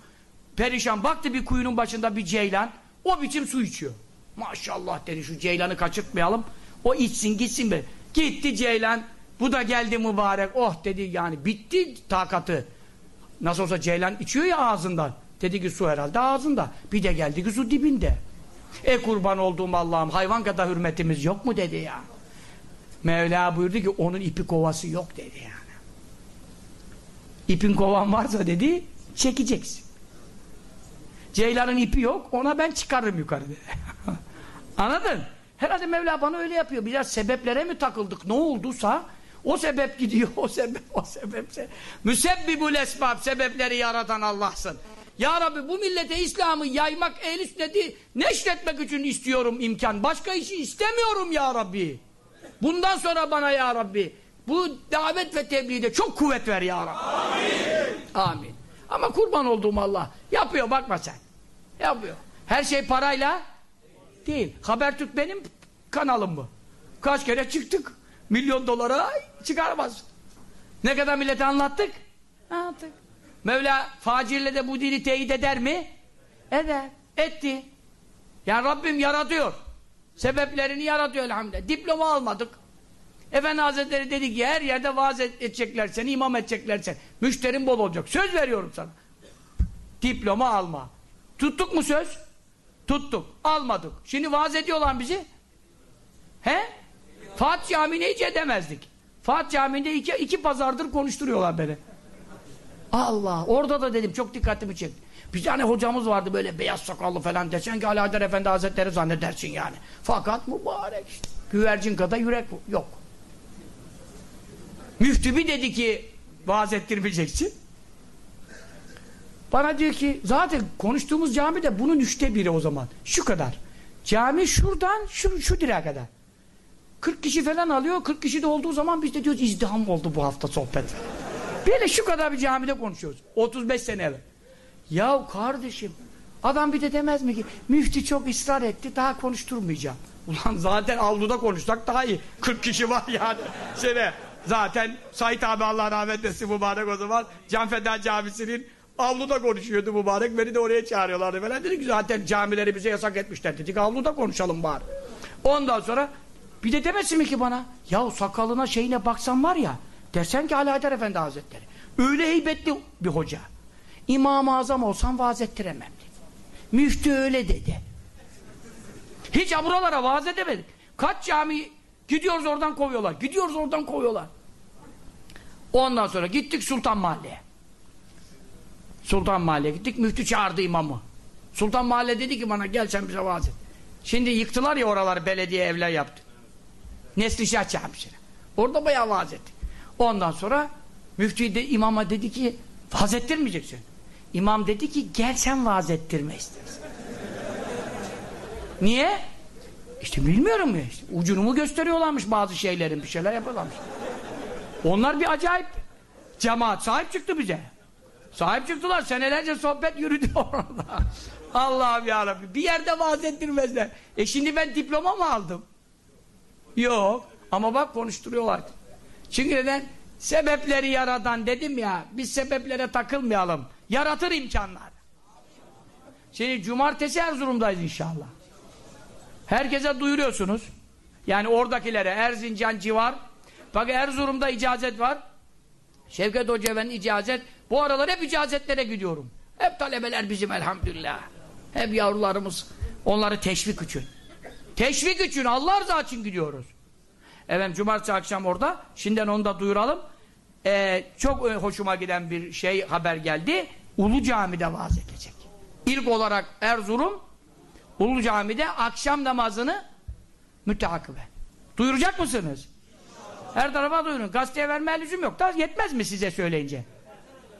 Perişan. Baktı bir kuyunun başında bir ceylan. O biçim su içiyor. Maşallah dedi şu ceylanı kaçırtmayalım. O içsin gitsin be. Gitti ceylan. Bu da geldi mübarek. Oh dedi yani bitti takatı. Nasıl olsa ceylan içiyor ya ağzından. Dedi ki su herhalde ağzında. Bir de geldi ki su dibinde. E kurban olduğum Allah'ım hayvan kadar hürmetimiz yok mu dedi ya. Mevla buyurdu ki onun ipi kovası yok dedi yani. İpin kovan varsa dedi çekeceksin. Ceylanın ipi yok ona ben çıkarırım yukarı. [LAUGHS] Anladın? Herhalde Mevla bana öyle yapıyor. Biraz sebeplere mi takıldık ne olduysa O sebep gidiyor, [LAUGHS] o sebep, o sebepse. Müsebbibul esbab, sebepleri yaratan Allah'sın. Ya Rabbi bu millete İslam'ı yaymak, ehl sünneti neşretmek için istiyorum imkan. Başka işi istemiyorum ya Rabbi. Bundan sonra bana ya Rabbi bu davet ve tebliğde çok kuvvet ver ya Rabbi. Amin. Amin. Ama kurban olduğum Allah yapıyor bakma sen. Yapıyor. Her şey parayla değil. Habertürk benim kanalım bu. Kaç kere çıktık. Milyon dolara çıkarmaz. Ne kadar millete anlattık? Anlattık. Mevla facirle de bu dini teyit eder mi? Eder. Etti. Yani Rabbim yaratıyor. Sebeplerini yaratıyor elhamdülillah. Diploma almadık. Efendi Hazretleri dedi ki her yerde vaaz edecekler seni, imam edecekler seni. Müşterin bol olacak. Söz veriyorum sana. Diploma alma. Tuttuk mu söz? Tuttuk. Almadık. Şimdi vaaz ediyorlar bizi. He? Fatih Camii'ne hiç edemezdik. Fatih Camii'nde iki, iki pazardır konuşturuyorlar beni. Allah! Orada da dedim çok dikkatimi çekti. Bir tane hocamız vardı böyle beyaz sakallı falan desen ki Ali Efendi Hazretleri zannedersin yani. Fakat mübarek işte. Güvercin kadar yürek yok. Müftübi dedi ki vaaz ettirmeyeceksin. Bana diyor ki zaten konuştuğumuz cami de bunun üçte biri o zaman. Şu kadar. Cami şuradan şu, şu direğe kadar. 40 kişi falan alıyor. 40 kişi de olduğu zaman biz de diyoruz izdiham oldu bu hafta sohbet. Böyle şu kadar bir camide konuşuyoruz. 35 sene evvel. Ya kardeşim adam bir de demez mi ki müftü çok ısrar etti daha konuşturmayacağım. Ulan zaten avluda konuşsak daha iyi. 40 kişi var yani. Sene. Zaten Said abi Allah rahmet etsin mübarek o zaman Canfeda Camisi'nin avluda konuşuyordu mübarek. Beni de oraya çağırıyorlardı falan. Dedik zaten camileri bize yasak etmişler. Dedik avluda konuşalım bari. Ondan sonra bir de demesin mi ki bana ya sakalına şeyine baksan var ya dersen ki Haydar Efendi Hazretleri öyle heybetli bir hoca. İmam-ı Azam olsam vaaz ettiremem. Müftü öyle dedi. Hiç buralara vaaz edemedik. Kaç cami gidiyoruz oradan kovuyorlar. Gidiyoruz oradan kovuyorlar. Ondan sonra gittik Sultan Mahalle'ye. Sultan Mahalle'ye gittik. Müftü çağırdı imamı. Sultan Mahalle dedi ki bana gel sen bize vaaz et. Şimdi yıktılar ya oraları belediye evler yaptı. Neslişah Camisi'ne. Orada bayağı vaaz ettik. Ondan sonra müftü de imama dedi ki vaaz ettirmeyeceksin. İmam dedi ki gel sen vaaz ettirme. Niye? İşte bilmiyorum ya. İşte ucunu mu gösteriyorlarmış bazı şeylerin bir şeyler yapıyorlarmış. Onlar bir acayip cemaat sahip çıktı bize. Sahip çıktılar. Senelerce sohbet yürüdü [LAUGHS] orada. Allah'ım yarabbim. Bir yerde vaaz ettirmezler. E şimdi ben diploma mı aldım? Yok. Ama bak konuşturuyorlar. Çünkü neden? Sebepleri yaradan dedim ya. Biz sebeplere takılmayalım. Yaratır imkanlar. Şimdi cumartesi Erzurum'dayız inşallah. Herkese duyuruyorsunuz. Yani oradakilere Erzincan civar. Bak Erzurum'da icazet var. Şevket Hoca'nın icazet. Bu aralar hep icazetlere gidiyorum. Hep talebeler bizim elhamdülillah. Hep yavrularımız. Onları teşvik için. Teşvik için Allah rızası için gidiyoruz. Evet cumartesi akşam orada. Şimdiden onu da duyuralım. Ee, çok hoşuma giden bir şey haber geldi. Ulu Cami'de vaaz edecek. İlk olarak Erzurum Ulu Cami'de akşam namazını müteakibe. Duyuracak mısınız? Her tarafa duyurun. Gazeteye vermeye lüzum yok. Da yetmez mi size söyleyince?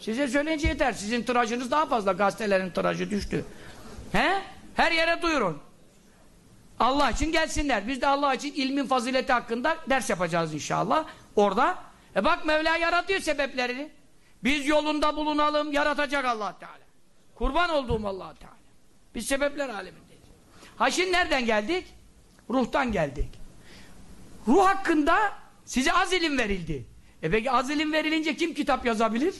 Size söyleyince yeter. Sizin tirajınız daha fazla. Gazetelerin tirajı düştü. He? Her yere duyurun. Allah için gelsinler. Biz de Allah için ilmin fazileti hakkında ders yapacağız inşallah. Orada. E bak Mevla yaratıyor sebeplerini. Biz yolunda bulunalım. Yaratacak allah Teala. Kurban olduğum allah Teala. Biz sebepler alemindeyiz. Ha şimdi nereden geldik? Ruhtan geldik. Ruh hakkında size az ilim verildi. E peki az ilim verilince kim kitap yazabilir?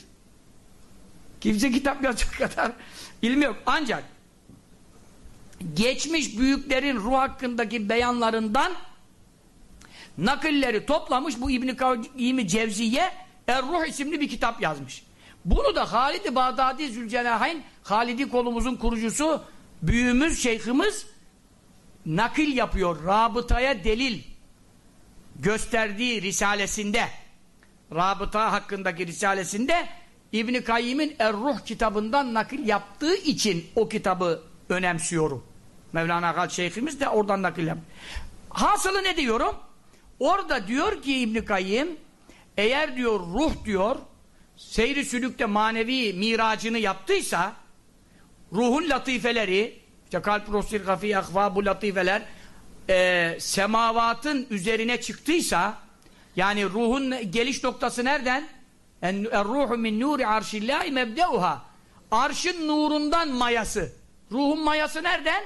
Kimse kitap yazacak kadar ilmi yok. Ancak geçmiş büyüklerin ruh hakkındaki beyanlarından nakilleri toplamış bu İbn-i Kayyim Cevziye Er-Ruh isimli bir kitap yazmış. Bunu da Halid-i Bağdadi Zülcenahayn Halidi kolumuzun kurucusu büyüğümüz, şeyhimiz nakil yapıyor. Rabıtaya delil gösterdiği risalesinde rabıta hakkındaki risalesinde İbn Kayyim'in Er-Ruh kitabından nakil yaptığı için o kitabı önemsiyorum. Mevlana Gal Şeyhimiz de oradan nakil yapıyor. Hasılı ne diyorum? Orada diyor ki İbn Kayyim eğer diyor ruh diyor seyri sülükte manevi miracını yaptıysa ruhun latifeleri işte kalp rosir gafi akva bu latifeler e, semavatın üzerine çıktıysa yani ruhun geliş noktası nereden? Ruhu min nuri arşillahi mebdeuha. Arşın nurundan mayası. Ruhun mayası nereden?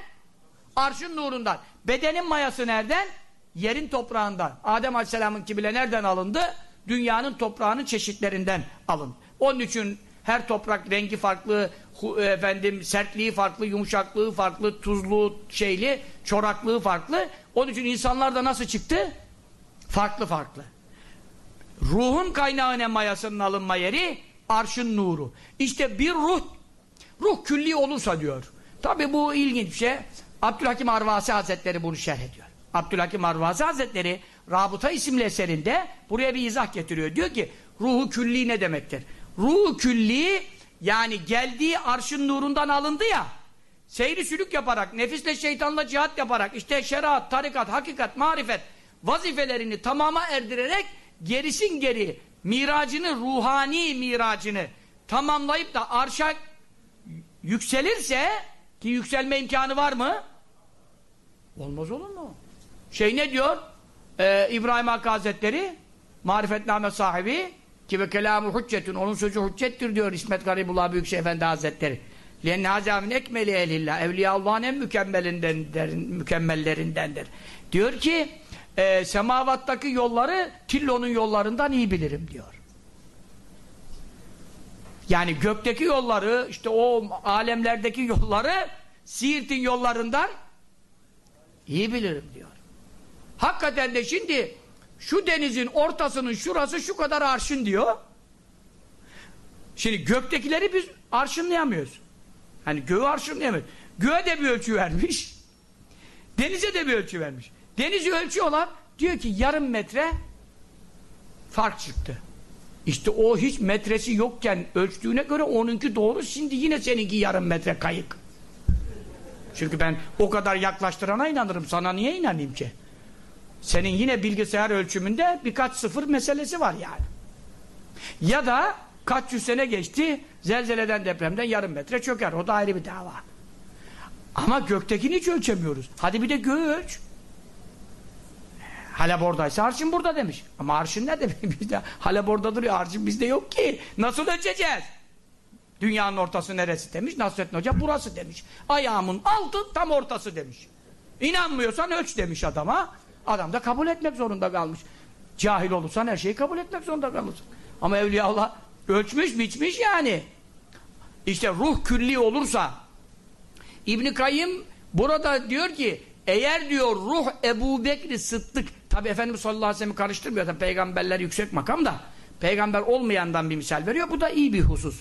Arşın nurundan. Bedenin mayası nereden? Yerin toprağından. Adem Aleyhisselam'ın kibile nereden alındı? Dünyanın toprağının çeşitlerinden alın. Onun için her toprak rengi farklı, efendim sertliği farklı, yumuşaklığı farklı, tuzlu, şeyli, çoraklığı farklı. Onun için insanlar da nasıl çıktı? Farklı farklı. Ruhun kaynağı ne mayasının alınma yeri? Arşın nuru. İşte bir ruh, ruh külli olursa diyor. Tabi bu ilginç bir şey. Abdülhakim Arvasi Hazretleri bunu şerh ediyor. Abdülhakim Arvasi Hazretleri Rabıta isimli eserinde buraya bir izah getiriyor. Diyor ki ruhu külli ne demektir? Ruhu külli yani geldiği arşın nurundan alındı ya seyri sülük yaparak, nefisle şeytanla cihat yaparak işte şeriat, tarikat, hakikat, marifet vazifelerini tamama erdirerek gerisin geri miracını, ruhani miracını tamamlayıp da arşa yükselirse ki yükselme imkanı var mı? Olmaz olur mu? Şey ne diyor? Ee, İbrahim Hakkı Hazretleri marifetname sahibi ki ve kelamul hüccetün onun sözü hüccettir diyor İsmet Garibullah Büyükşehir Efendi Hazretleri. Lenne hazamin ekmeli ehlillah. Evliyaullah'ın en mükemmellerindendir. Diyor ki e, semavattaki yolları Tillo'nun yollarından iyi bilirim diyor. Yani gökteki yolları işte o alemlerdeki yolları Siirt'in yollarından iyi bilirim diyor. Hakikaten de şimdi şu denizin ortasının şurası şu kadar arşın diyor. Şimdi göktekileri biz arşınlayamıyoruz. Hani göğü arşınlayamıyoruz. Göğe de bir ölçü vermiş. Denize de bir ölçü vermiş. Denizi ölçüyorlar. Diyor ki yarım metre fark çıktı. İşte o hiç metresi yokken ölçtüğüne göre onunki doğru. Şimdi yine seninki yarım metre kayık. Çünkü ben o kadar yaklaştırana inanırım. Sana niye inanayım ki? Senin yine bilgisayar ölçümünde birkaç sıfır meselesi var yani. Ya da kaç yüz sene geçti zelzeleden depremden yarım metre çöker. O da ayrı bir dava. Ama göktekini hiç ölçemiyoruz. Hadi bir de göğü ölç. Halep oradaysa arşın burada demiş. Ama arşın ne demek? [LAUGHS] Bizde Halep orada duruyor. Arşın bizde yok ki. Nasıl ölçeceğiz? Dünyanın ortası neresi demiş. Nasrettin Hoca burası demiş. Ayağımın altı tam ortası demiş. İnanmıyorsan ölç demiş adama. Adam da kabul etmek zorunda kalmış. Cahil olursan her şeyi kabul etmek zorunda kalırsın. Ama Evliya Allah ölçmüş biçmiş yani. İşte ruh külli olursa İbn Kayyım burada diyor ki eğer diyor ruh Ebu Bekri Sıddık tabi Efendimiz sallallahu aleyhi ve sellem'i karıştırmıyor tabi peygamberler yüksek makam da. Peygamber olmayandan bir misal veriyor. Bu da iyi bir husus.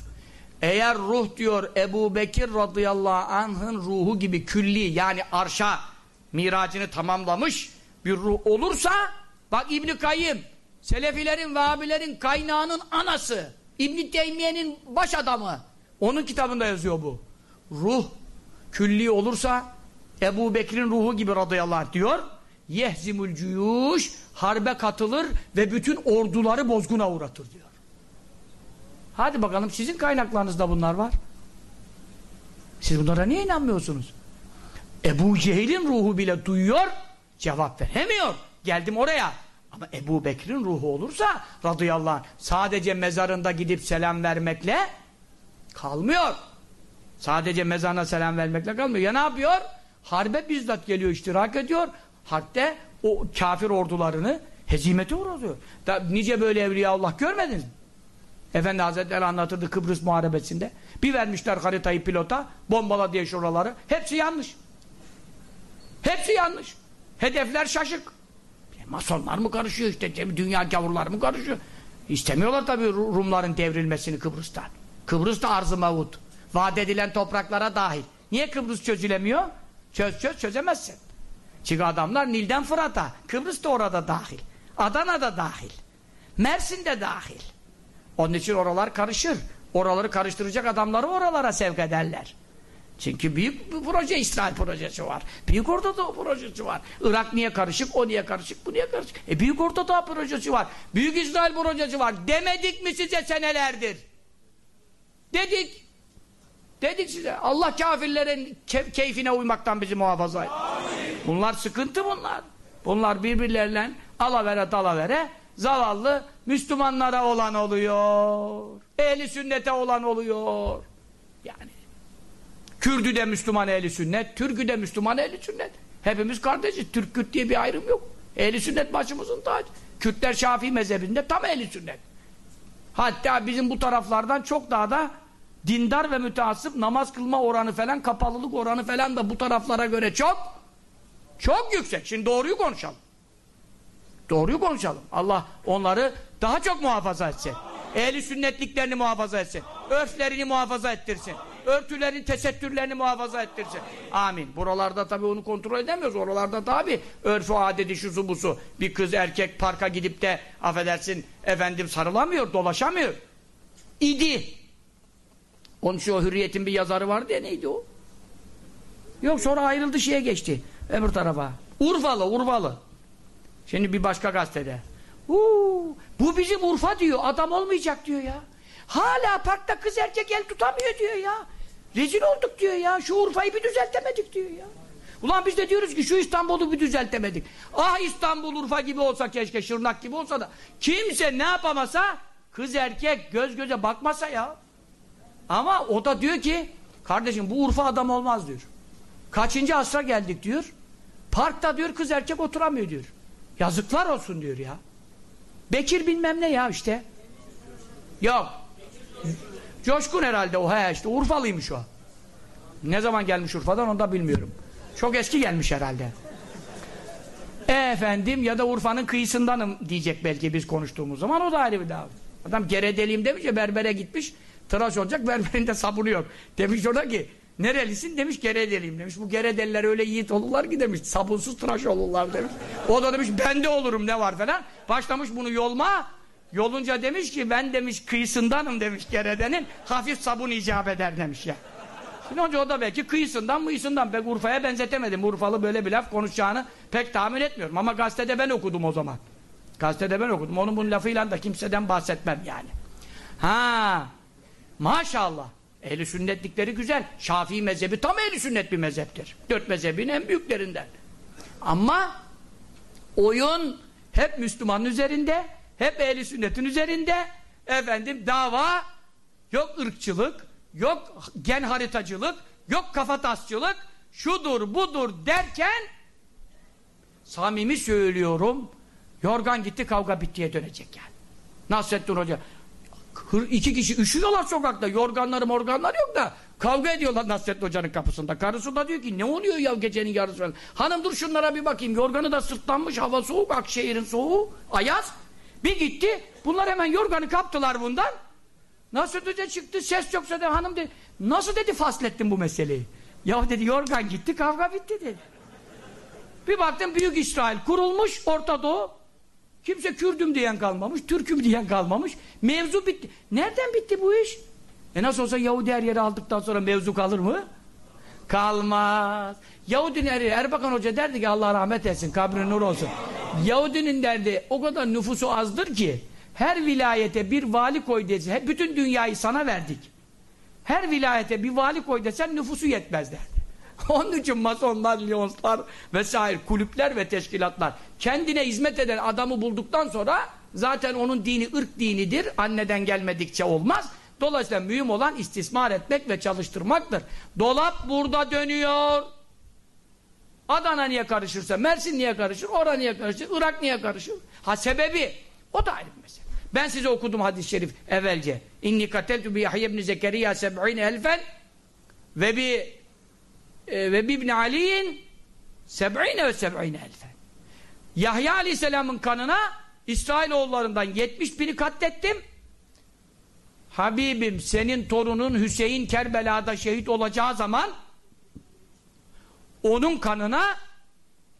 Eğer ruh diyor Ebu Bekir radıyallahu anh'ın ruhu gibi külli yani arşa miracını tamamlamış bir ruh olursa bak İbn Kayyım Selefilerin ve abilerin kaynağının anası İbn Teymiye'nin baş adamı. Onun kitabında yazıyor bu. Ruh külli olursa Ebu Bekir'in ruhu gibi radıyallahu anh diyor yehzimul cuyuş harbe katılır ve bütün orduları bozguna uğratır diyor. Hadi bakalım sizin kaynaklarınızda bunlar var. Siz bunlara niye inanmıyorsunuz? Ebu Cehil'in ruhu bile duyuyor cevap veremiyor. Geldim oraya. Ama Ebu Bekir'in ruhu olursa radıyallahu anh sadece mezarında gidip selam vermekle kalmıyor. Sadece mezarına selam vermekle kalmıyor. Ya ne yapıyor? Harbe bizzat geliyor iştirak ediyor harpte o kafir ordularını hezimete uğratıyor. Da, nice böyle evliya Allah görmediniz mi? Efendi Hazretleri anlatırdı Kıbrıs Muharebesi'nde. Bir vermişler haritayı pilota, bombala diye şuraları. Hepsi yanlış. Hepsi yanlış. Hedefler şaşık. Masonlar mı karışıyor işte, dünya gavurlar mı karışıyor? İstemiyorlar tabii Rumların devrilmesini Kıbrıs'tan. Kıbrıs da arz-ı mevut. Vaat edilen topraklara dahil. Niye Kıbrıs çözülemiyor? Çöz çöz çözemezsin. Çünkü adamlar Nil'den Fırat'a. Kıbrıs da orada dahil. Adana da dahil. Mersin de dahil. Onun için oralar karışır. Oraları karıştıracak adamları oralara sevk ederler. Çünkü büyük bir proje İsrail projesi var. Büyük Orta Doğu projesi var. Irak niye karışık, o niye karışık, bu niye karışık? E Büyük Orta Doğu projesi var. Büyük İsrail projesi var. Demedik mi size senelerdir? Dedik. Dedik size. Allah kafirlerin ke keyfine uymaktan bizi muhafaza et. Bunlar sıkıntı bunlar. Bunlar birbirleriyle alavere dalavere zavallı Müslümanlara olan oluyor. Ehli sünnete olan oluyor. Yani Kürdü de Müslüman ehli sünnet, Türkü de Müslüman ehli sünnet. Hepimiz kardeşiz. Türk Kürt diye bir ayrım yok. Ehli sünnet başımızın tacı. Kürtler Şafii mezhebinde tam ehli sünnet. Hatta bizim bu taraflardan çok daha da dindar ve müteassıp namaz kılma oranı falan, kapalılık oranı falan da bu taraflara göre çok çok yüksek. Şimdi doğruyu konuşalım. Doğruyu konuşalım. Allah onları daha çok muhafaza etsin. Ehli sünnetliklerini muhafaza etsin. Örflerini muhafaza ettirsin. Örtülerin tesettürlerini muhafaza ettirsin. Amin. Buralarda tabii onu kontrol edemiyoruz. Oralarda tabii örfü adedi şusu busu. Bir kız erkek parka gidip de affedersin efendim sarılamıyor, dolaşamıyor. İdi. Onun şu Hürriyet'in bir yazarı vardı ya neydi o? Yok sonra ayrıldı şeye geçti. Öbür tarafa. Urfalı, Urfalı. Şimdi bir başka gazetede. Uuu, bu bizim Urfa diyor. Adam olmayacak diyor ya. Hala parkta kız erkek el tutamıyor diyor ya. Rezil olduk diyor ya. Şu Urfa'yı bir düzeltemedik diyor ya. Ulan biz de diyoruz ki şu İstanbul'u bir düzeltemedik. Ah İstanbul Urfa gibi olsa keşke Şırnak gibi olsa da kimse ne yapamasa kız erkek göz göze bakmasa ya. Ama o da diyor ki kardeşim bu Urfa adam olmaz diyor. Kaçıncı asra geldik diyor. Parkta diyor kız erkek oturamıyor diyor. Yazıklar olsun diyor ya. Bekir bilmem ne ya işte. Yok. Coşkun herhalde o he işte Urfalıymış o. Ne zaman gelmiş Urfa'dan onu da bilmiyorum. Çok eski gelmiş herhalde. E efendim ya da Urfa'nın kıyısındanım diyecek belki biz konuştuğumuz zaman o da ayrı bir dava. Adam geredeliyim demiş ya berbere gitmiş tıraş olacak berberinde sabunu yok. Demiş orada ki nerelisin demiş geredeliyim demiş. Bu geredeliler öyle yiğit olurlar ki demiş sabunsuz tıraş olurlar demiş. O da demiş ben de olurum ne var falan. Başlamış bunu yolma Yolunca demiş ki ben demiş kıyısındanım demiş Gerede'nin hafif sabun icap eder demiş ya. Şimdi önce o da belki kıyısından mıyısından pek Urfa'ya benzetemedim. Urfalı böyle bir laf konuşacağını pek tahmin etmiyorum. Ama gazetede ben okudum o zaman. Gazetede ben okudum. Onun bunun lafıyla da kimseden bahsetmem yani. Ha, maşallah. Ehli sünnetlikleri güzel. Şafii mezhebi tam ehli sünnet bir mezheptir. Dört mezhebin en büyüklerinden. Ama oyun hep Müslümanın üzerinde hep ehli sünnetin üzerinde efendim dava yok ırkçılık yok gen haritacılık yok kafatasçılık şudur budur derken samimi söylüyorum yorgan gitti kavga bittiye dönecek yani Nasrettin Hoca iki kişi üşüyorlar sokakta yorganları morganlar yok da kavga ediyorlar Nasrettin Hoca'nın kapısında karısı da diyor ki ne oluyor ya gecenin yarısı hanım dur şunlara bir bakayım yorganı da sırtlanmış hava soğuk Akşehir'in soğuğu ayaz bir gitti, bunlar hemen yorganı kaptılar bundan. Nasıl Hoca çıktı, ses yoksa da hanım dedi, nasıl dedi faslettin bu meseleyi? Ya dedi yorgan gitti, kavga bitti dedi. Bir baktım Büyük İsrail kurulmuş Orta Doğu. Kimse Kürdüm diyen kalmamış, Türküm diyen kalmamış. Mevzu bitti. Nereden bitti bu iş? E nasıl olsa Yahudi her yeri aldıktan sonra mevzu kalır mı? Kalmaz. Yahudinin eri Erbakan Hoca derdi ki Allah rahmet etsin, kabri nur olsun. Yahudinin derdi o kadar nüfusu azdır ki her vilayete bir vali koy dese, bütün dünyayı sana verdik. Her vilayete bir vali koy desen nüfusu yetmez derdi. [LAUGHS] Onun için masonlar, liyonslar vesaire kulüpler ve teşkilatlar kendine hizmet eden adamı bulduktan sonra zaten onun dini ırk dinidir. Anneden gelmedikçe olmaz. Dolayısıyla mühim olan istismar etmek ve çalıştırmaktır. Dolap burada dönüyor. Adana niye karışırsa, Mersin niye karışır, Ora niye karışır, Irak niye karışır? Ha sebebi, o da ayrı bir mesele. Ben size okudum hadis-i şerif evvelce. İnni kateltu bi Yahya ibn Zekeriya seb'ine elfen ve bi ve bi ibn Ali'in seb'ine ve seb'ine elfen. Yahya aleyhisselamın kanına İsrailoğullarından 70 bini katlettim. Habibim senin torunun Hüseyin Kerbela'da şehit olacağı zaman onun kanına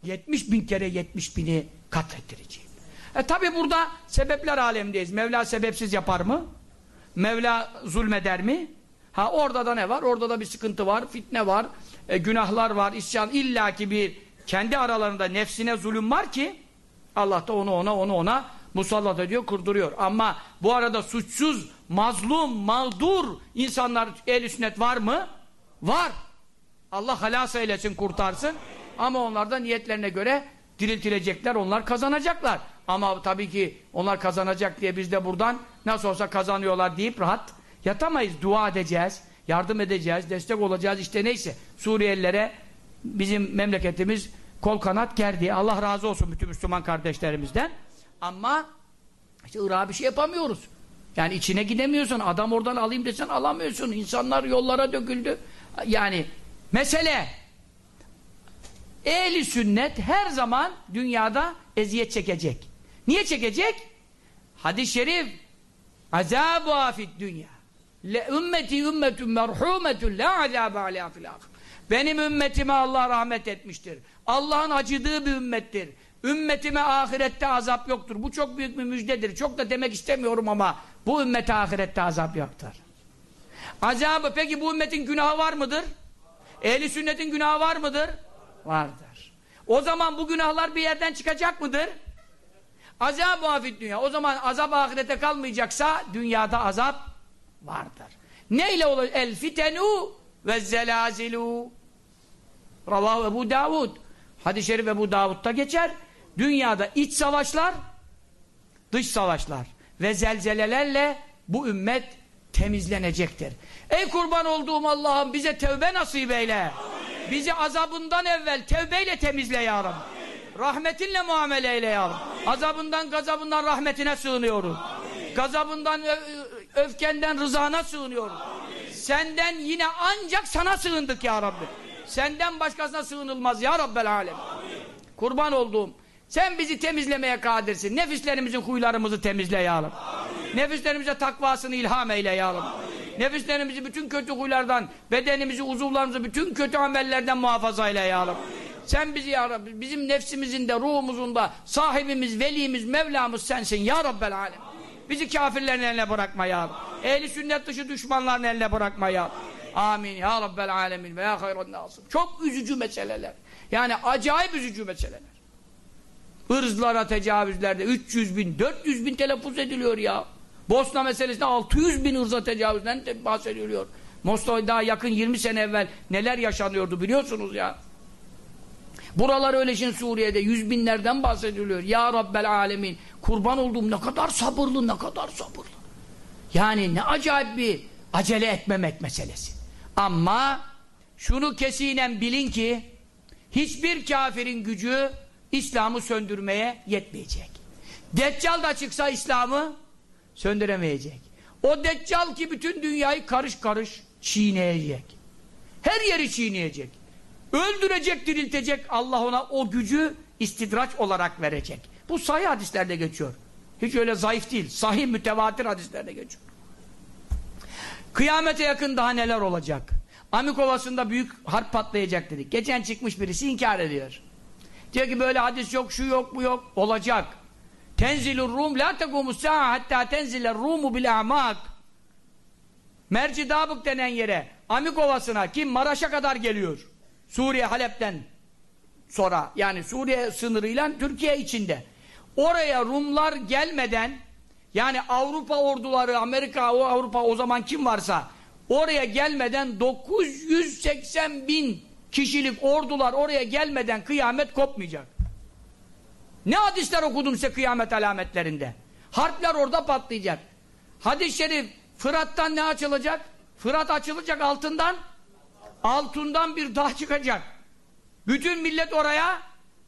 70 bin kere 70 bini katlettireceğim. E tabi burada sebepler alemdeyiz. Mevla sebepsiz yapar mı? Mevla zulmeder mi? Ha orada da ne var? Orada da bir sıkıntı var, fitne var, e, günahlar var, isyan. illaki bir kendi aralarında nefsine zulüm var ki Allah da onu ona onu ona musallat ediyor, kurduruyor. Ama bu arada suçsuz, mazlum, mağdur insanlar ehl sünnet var mı? Var. Allah halas eylesin, kurtarsın. Ama onlar da niyetlerine göre diriltilecekler, onlar kazanacaklar. Ama tabii ki onlar kazanacak diye biz de buradan nasıl olsa kazanıyorlar deyip rahat yatamayız. Dua edeceğiz, yardım edeceğiz, destek olacağız işte neyse. Suriyelilere bizim memleketimiz kol kanat gerdi. Allah razı olsun bütün Müslüman kardeşlerimizden. Ama işte Irak'a bir şey yapamıyoruz. Yani içine gidemiyorsun. Adam oradan alayım desen alamıyorsun. İnsanlar yollara döküldü. Yani mesele ehli sünnet her zaman dünyada eziyet çekecek. Niye çekecek? Hadis-i şerif azabu afid dünya le ümmeti ümmetun merhumetun la azabu aleyha fil benim ümmetime Allah rahmet etmiştir. Allah'ın acıdığı bir ümmettir. Ümmetime ahirette azap yoktur. Bu çok büyük bir müjdedir. Çok da demek istemiyorum ama bu ümmete ahirette azap yoktur. Azabı peki bu ümmetin günahı var mıdır? Ehli sünnetin günahı var mıdır? Vardır. O zaman bu günahlar bir yerden çıkacak mıdır? Azab-ı dünya. O zaman azap ahirete kalmayacaksa dünyada azap vardır. Neyle olur? El fitenu ve zelazilu. Ravahu Ebu Davud. Hadis-i şerif Ebu Davud'da geçer. Dünyada iç savaşlar, dış savaşlar ve zelzelelerle bu ümmet temizlenecektir. Ey kurban olduğum Allah'ım bize tevbe nasip eyle. Amin. Bizi azabından evvel tevbeyle temizle ya Rabbi. Amin. Rahmetinle muamele eyle ya Rabbi. Azabından gazabından rahmetine sığınıyorum. Amin. Gazabından öfkenden rızana sığınıyorum. Amin. Senden yine ancak sana sığındık ya Rabbi. Amin. Senden başkasına sığınılmaz ya Rabbel Alem. Kurban olduğum sen bizi temizlemeye kadirsin. Nefislerimizin huylarımızı temizle ya Rabbi. Amin. Nefislerimize takvasını ilham eyle ya Rabbi. Amin. Nefislerimizi bütün kötü huylardan, bedenimizi, uzuvlarımızı bütün kötü amellerden muhafaza eyle ya Rabbi. Amin. Sen bizi ya Rabbi, bizim nefsimizin de, ruhumuzun da sahibimiz, velimiz, Mevlamız sensin ya Rabbel Alem. Bizi kafirlerin eline bırakma ya. Ehli sünnet dışı düşmanların eline bırakma ya. Amin ya Rabbel Alemin ve ya hayran nasım. Çok üzücü meseleler. Yani acayip üzücü meseleler. Hırzlara tecavüzlerde 300 bin, 400 bin telaffuz ediliyor ya. Bosna meselesinde 600 bin hırza tecavüzden bahsediliyor. Moskova'da daha yakın 20 sene evvel neler yaşanıyordu biliyorsunuz ya. Buralar öyle şimdi Suriye'de yüz binlerden bahsediliyor. Ya Rabbel Alemin kurban olduğum ne kadar sabırlı ne kadar sabırlı. Yani ne acayip bir acele etmemek meselesi. Ama şunu kesinen bilin ki hiçbir kafirin gücü İslam'ı söndürmeye yetmeyecek. Deccal da çıksa İslam'ı söndüremeyecek. O Deccal ki bütün dünyayı karış karış çiğneyecek. Her yeri çiğneyecek. Öldürecek, diriltecek. Allah ona o gücü istidraç olarak verecek. Bu sahih hadislerde geçiyor. Hiç öyle zayıf değil. Sahih mütevatir hadislerde geçiyor. Kıyamete yakın daha neler olacak? Amikovası'nda büyük harp patlayacak dedik. Geçen çıkmış birisi inkar ediyor. Diyor ki böyle hadis yok, şu yok, bu yok. Olacak. Tenzilur Rum la tekumus sa'a hatta tenziler Rumu bil a'mak. Merci Dabık denen yere, Amikovası'na kim Maraş'a kadar geliyor. Suriye Halep'ten sonra yani Suriye sınırıyla Türkiye içinde. Oraya Rumlar gelmeden yani Avrupa orduları, Amerika, Avrupa o zaman kim varsa oraya gelmeden 980 bin kişilik ordular oraya gelmeden kıyamet kopmayacak. Ne hadisler okudum size kıyamet alametlerinde. Harpler orada patlayacak. Hadis-i şerif Fırat'tan ne açılacak? Fırat açılacak altından altından bir dağ çıkacak. Bütün millet oraya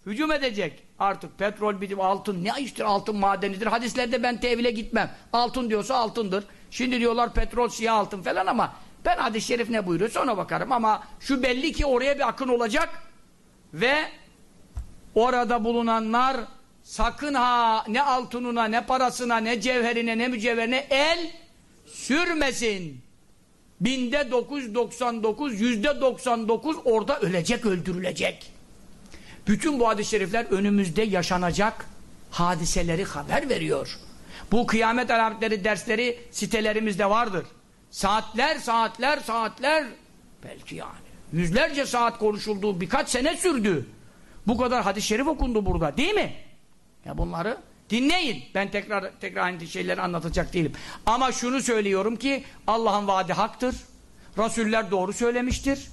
hücum edecek. Artık petrol bizim altın ne iştir altın madenidir. Hadislerde ben tevile gitmem. Altın diyorsa altındır. Şimdi diyorlar petrol siyah altın falan ama ben hadis-i şerif ne buyuruyor ona bakarım ama şu belli ki oraya bir akın olacak ve orada bulunanlar sakın ha ne altınına ne parasına ne cevherine ne mücevherine el sürmesin. Binde 999, yüzde 99 orada ölecek, öldürülecek. Bütün bu hadis-i şerifler önümüzde yaşanacak hadiseleri haber veriyor. Bu kıyamet alametleri dersleri sitelerimizde vardır. Saatler, saatler, saatler. Belki yani. Yüzlerce saat konuşuldu. Birkaç sene sürdü. Bu kadar hadis-i şerif okundu burada. Değil mi? Ya bunları dinleyin. Ben tekrar tekrar aynı şeyleri anlatacak değilim. Ama şunu söylüyorum ki Allah'ın vaadi haktır. Rasuller doğru söylemiştir.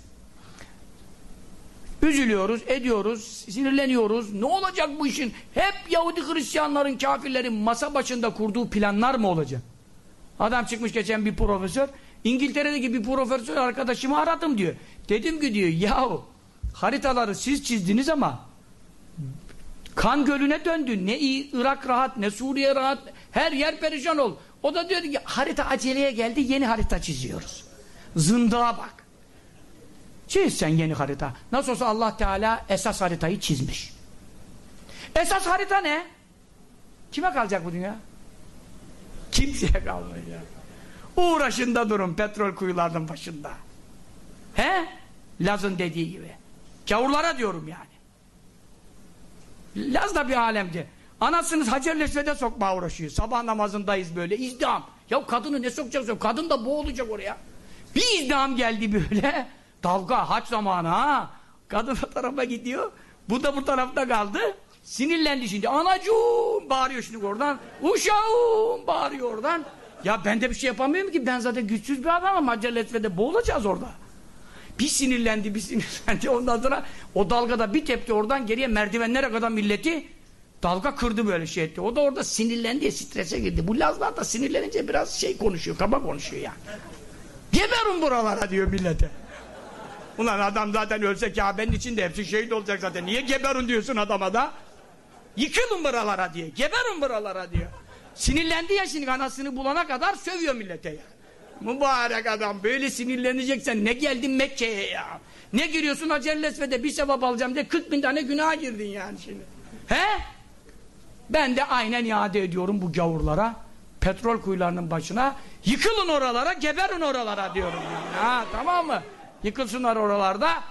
Üzülüyoruz, ediyoruz, sinirleniyoruz. Ne olacak bu işin? Hep Yahudi Hristiyanların, kafirlerin masa başında kurduğu planlar mı olacak? Adam çıkmış geçen bir profesör, İngiltere'deki bir profesör arkadaşımı aradım diyor. Dedim ki diyor, yahu haritaları siz çizdiniz ama kan gölüne döndü. Ne Irak rahat, ne Suriye rahat, her yer perişan ol. O da diyor ki harita aceleye geldi, yeni harita çiziyoruz. Zındığa bak. Çiz sen yeni harita. Nasıl olsa Allah Teala esas haritayı çizmiş. Esas harita ne? Kime kalacak bu dünya? Kimseye kalmayacak. Uğraşında durun petrol kuyularının başında. He? Laz'ın dediği gibi. Kavurlara diyorum yani. Laz da bir alemdi. Anasınız Hacer Lesved'e sokmaya uğraşıyor. Sabah namazındayız böyle izdiham. Ya kadını ne sokacaksın? Kadın da boğulacak oraya. Bir izdiham geldi böyle. Dalga haç zamanı ha. Kadın o tarafa gidiyor. Bu da bu tarafta kaldı. Sinirlendi şimdi. Anacığım bağırıyor şimdi oradan. Uşağım bağırıyor oradan. Ya ben de bir şey yapamıyorum ki. Ben zaten güçsüz bir adamım. Hacer Lesved'e boğulacağız orada. Bir sinirlendi, bir sinirlendi. [LAUGHS] Ondan sonra o dalgada bir tepki oradan geriye merdivenlere kadar milleti dalga kırdı böyle şey etti. O da orada sinirlendi, strese girdi. Bu Lazlar da sinirlenince biraz şey konuşuyor, kaba konuşuyor yani. Geberin buralara diyor millete. Ulan adam zaten ölse Kabe'nin içinde hepsi şehit olacak zaten. Niye geberin diyorsun adama da? Yıkılın buralara diye. Geberin buralara diyor. Sinirlendi ya şimdi anasını bulana kadar sövüyor millete ya. Mübarek adam böyle sinirleneceksen ne geldin Mekke'ye ya? Ne giriyorsun Hacer Lesve'de bir sevap alacağım diye 40 bin tane günah girdin yani şimdi. He? Ben de aynen iade ediyorum bu gavurlara. Petrol kuyularının başına. Yıkılın oralara, geberin oralara diyorum. Yani. Ha, tamam mı? Yıkılsınlar oralarda.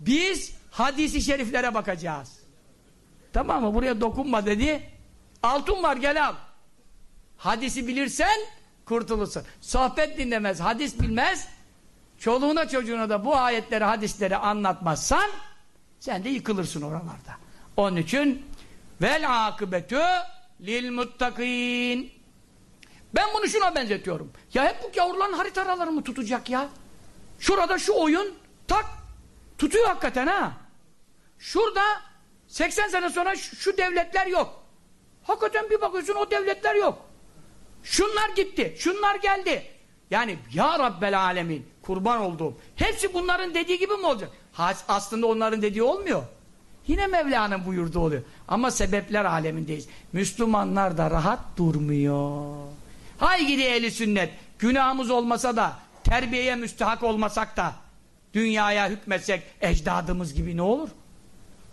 Biz hadisi şeriflere bakacağız. Tamam mı? Buraya dokunma dedi. Altın var gel al. Hadisi bilirsen kurtulursun. Sohbet dinlemez, hadis bilmez. Çoluğuna çocuğuna da bu ayetleri, hadisleri anlatmazsan sen de yıkılırsın oralarda. Onun için vel akıbetü lil muttakin. Ben bunu şuna benzetiyorum. Ya hep bu gavurların haritalarını mı tutacak ya? Şurada şu oyun tak tutuyor hakikaten ha. Şurada 80 sene sonra şu devletler yok. Hakikaten bir bakıyorsun o devletler yok. Şunlar gitti, şunlar geldi. Yani ya Rabbel Alemin kurban olduğum. Hepsi bunların dediği gibi mi olacak? Aslında onların dediği olmuyor. Yine Mevla'nın buyurduğu oluyor. Ama sebepler alemindeyiz. Müslümanlar da rahat durmuyor. Hay gidi sünnet. Günahımız olmasa da terbiyeye müstahak olmasak da dünyaya hükmetsek ecdadımız gibi ne olur?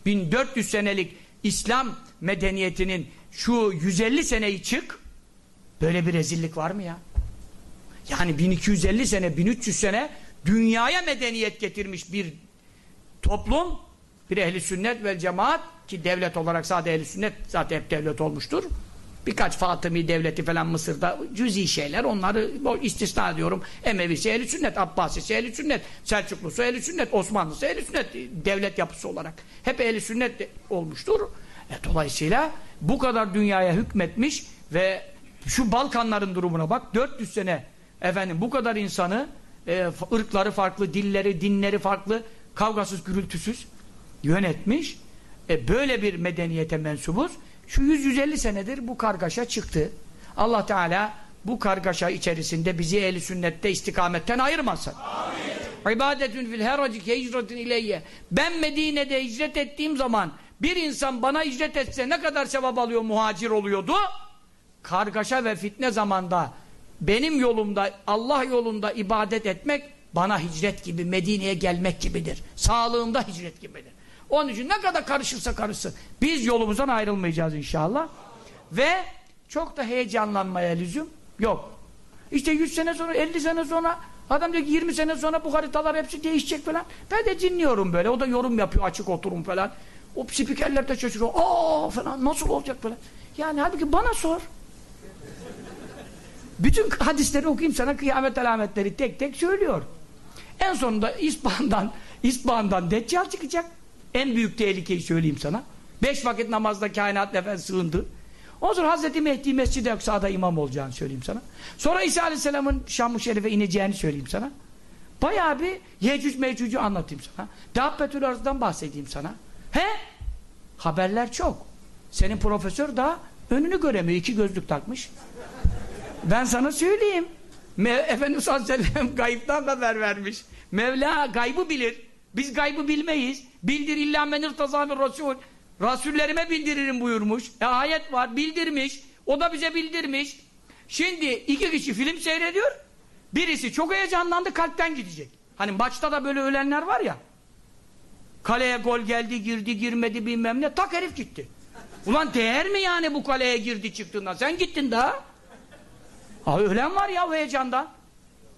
1400 senelik İslam medeniyetinin şu 150 seneyi çık böyle bir rezillik var mı ya? Yani 1250 sene 1300 sene dünyaya medeniyet getirmiş bir toplum bir ehli sünnet ve cemaat ki devlet olarak sadece ehli sünnet zaten hep devlet olmuştur. Birkaç Fatımi devleti falan Mısır'da cüzi şeyler onları istisna ediyorum. Emevisi ehli sünnet, Abbasisi ehli sünnet, Selçuklusu ehli sünnet, Osmanlısı ehli sünnet devlet yapısı olarak. Hep ehli sünnet olmuştur. E, dolayısıyla bu kadar dünyaya hükmetmiş ve şu Balkanların durumuna bak 400 sene efendim bu kadar insanı e, ırkları farklı, dilleri, dinleri farklı kavgasız, gürültüsüz yönetmiş. E, böyle bir medeniyete mensubuz. Şu 100-150 senedir bu kargaşa çıktı. Allah Teala bu kargaşa içerisinde bizi ehli sünnette istikametten ayırmasın. Amin. İbadetün fil heracik hicretin ileyye. Ben Medine'de hicret ettiğim zaman bir insan bana hicret etse ne kadar sevap alıyor, muhacir oluyordu? Kargaşa ve fitne zamanda benim yolumda, Allah yolunda ibadet etmek bana hicret gibi, Medine'ye gelmek gibidir. Sağlığımda hicret gibidir. Onun için ne kadar karışırsa karışsın. Biz yolumuzdan ayrılmayacağız inşallah. Ve çok da heyecanlanmaya lüzum yok. İşte 100 sene sonra, 50 sene sonra adam diyor ki 20 sene sonra bu haritalar hepsi değişecek falan. Ben de dinliyorum böyle. O da yorum yapıyor açık oturum falan. O spikerler de şaşırıyor. Aa falan nasıl olacak falan. Yani halbuki bana sor. Bütün hadisleri okuyayım sana kıyamet alametleri tek tek söylüyor. En sonunda İspahan'dan İspahan'dan Deccal çıkacak. En büyük tehlikeyi söyleyeyim sana. Beş vakit namazda kainat nefes sığındı. Ondan sonra Hazreti Mehdi Mescid-i Aksa'da imam olacağını söyleyeyim sana. Sonra İsa Aleyhisselam'ın Şam-ı Şerif'e ineceğini söyleyeyim sana. Bayağı bir Yecüc Mecüc'ü anlatayım sana. Dabbetül Arz'dan bahsedeyim sana. He? Haberler çok. Senin profesör daha önünü göremiyor. iki gözlük takmış. Ben sana söyleyeyim. Me Efendimiz sallallahu aleyhi [LAUGHS] gayıptan haber vermiş. Mevla gaybı bilir. Biz gaybı bilmeyiz. Bildir illa menir tazamir rasul. Rasullerime bildiririm buyurmuş. E ayet var bildirmiş. O da bize bildirmiş. Şimdi iki kişi film seyrediyor. Birisi çok heyecanlandı kalpten gidecek. Hani maçta da böyle ölenler var ya. Kaleye gol geldi girdi girmedi bilmem ne tak herif gitti. Ulan değer mi yani bu kaleye girdi çıktığında? Sen gittin daha. Abi ölen var ya heyecandan.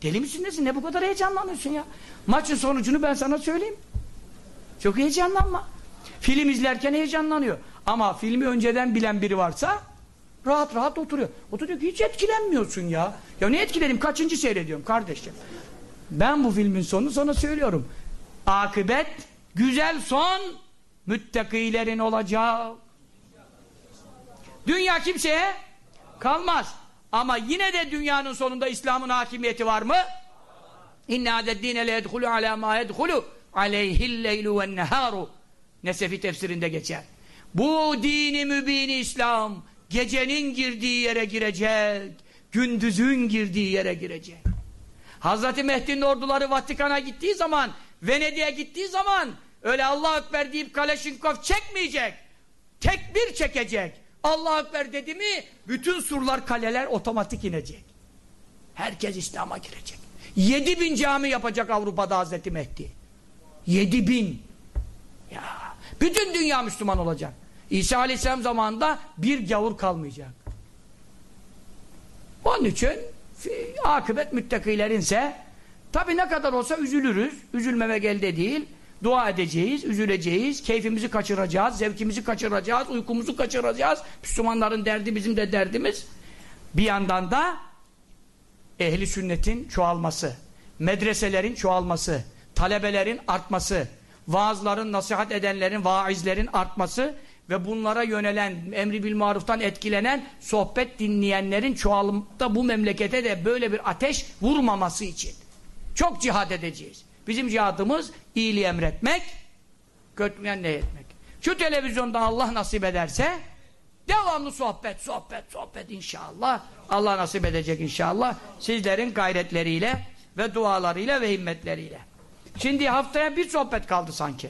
Deli misin nesin? Ne bu kadar heyecanlanıyorsun ya? Maçın sonucunu ben sana söyleyeyim. Çok heyecanlanma. Film izlerken heyecanlanıyor. Ama filmi önceden bilen biri varsa rahat rahat oturuyor. O da diyor ki hiç etkilenmiyorsun ya. Ya ne etkiledim? Kaçıncı seyrediyorum kardeşim? Ben bu filmin sonunu sana söylüyorum. Akıbet güzel son müttakilerin olacak. Dünya kimseye kalmaz. Ama yine de dünyanın sonunda İslam'ın hakimiyeti var mı? İnna adeddine le yedhulu ala ma yedhulu aleyhil leylu ve neharu Nesefi tefsirinde geçer. Bu dini mübini İslam gecenin girdiği yere girecek, gündüzün girdiği yere girecek. Hazreti Mehdi'nin orduları Vatikan'a gittiği zaman, Venedik'e gittiği zaman öyle Allah Ekber deyip Kaleşinkov çekmeyecek. Tekbir çekecek. Allah Ekber dedi mi bütün surlar, kaleler otomatik inecek. Herkes İslam'a girecek. Yedi bin cami yapacak Avrupa'da Hazreti Mehdi. Yedi bin. Ya, bütün dünya Müslüman olacak. İsa Aleyhisselam zamanında bir gavur kalmayacak. Onun için akıbet müttakilerinse tabi ne kadar olsa üzülürüz. Üzülmemek elde değil. Dua edeceğiz, üzüleceğiz, keyfimizi kaçıracağız, zevkimizi kaçıracağız, uykumuzu kaçıracağız. Müslümanların derdi bizim de derdimiz. Bir yandan da ehli sünnetin çoğalması, medreselerin çoğalması, talebelerin artması, vaazların, nasihat edenlerin, vaizlerin artması ve bunlara yönelen, emri bil maruftan etkilenen, sohbet dinleyenlerin çoğalımda bu memlekete de böyle bir ateş vurmaması için. Çok cihad edeceğiz. Bizim cihadımız iyiliği emretmek, kötülüğen ne etmek. Şu televizyonda Allah nasip ederse devamlı sohbet, sohbet, sohbet inşallah. Allah nasip edecek inşallah. Sizlerin gayretleriyle ve dualarıyla ve himmetleriyle. Şimdi haftaya bir sohbet kaldı sanki.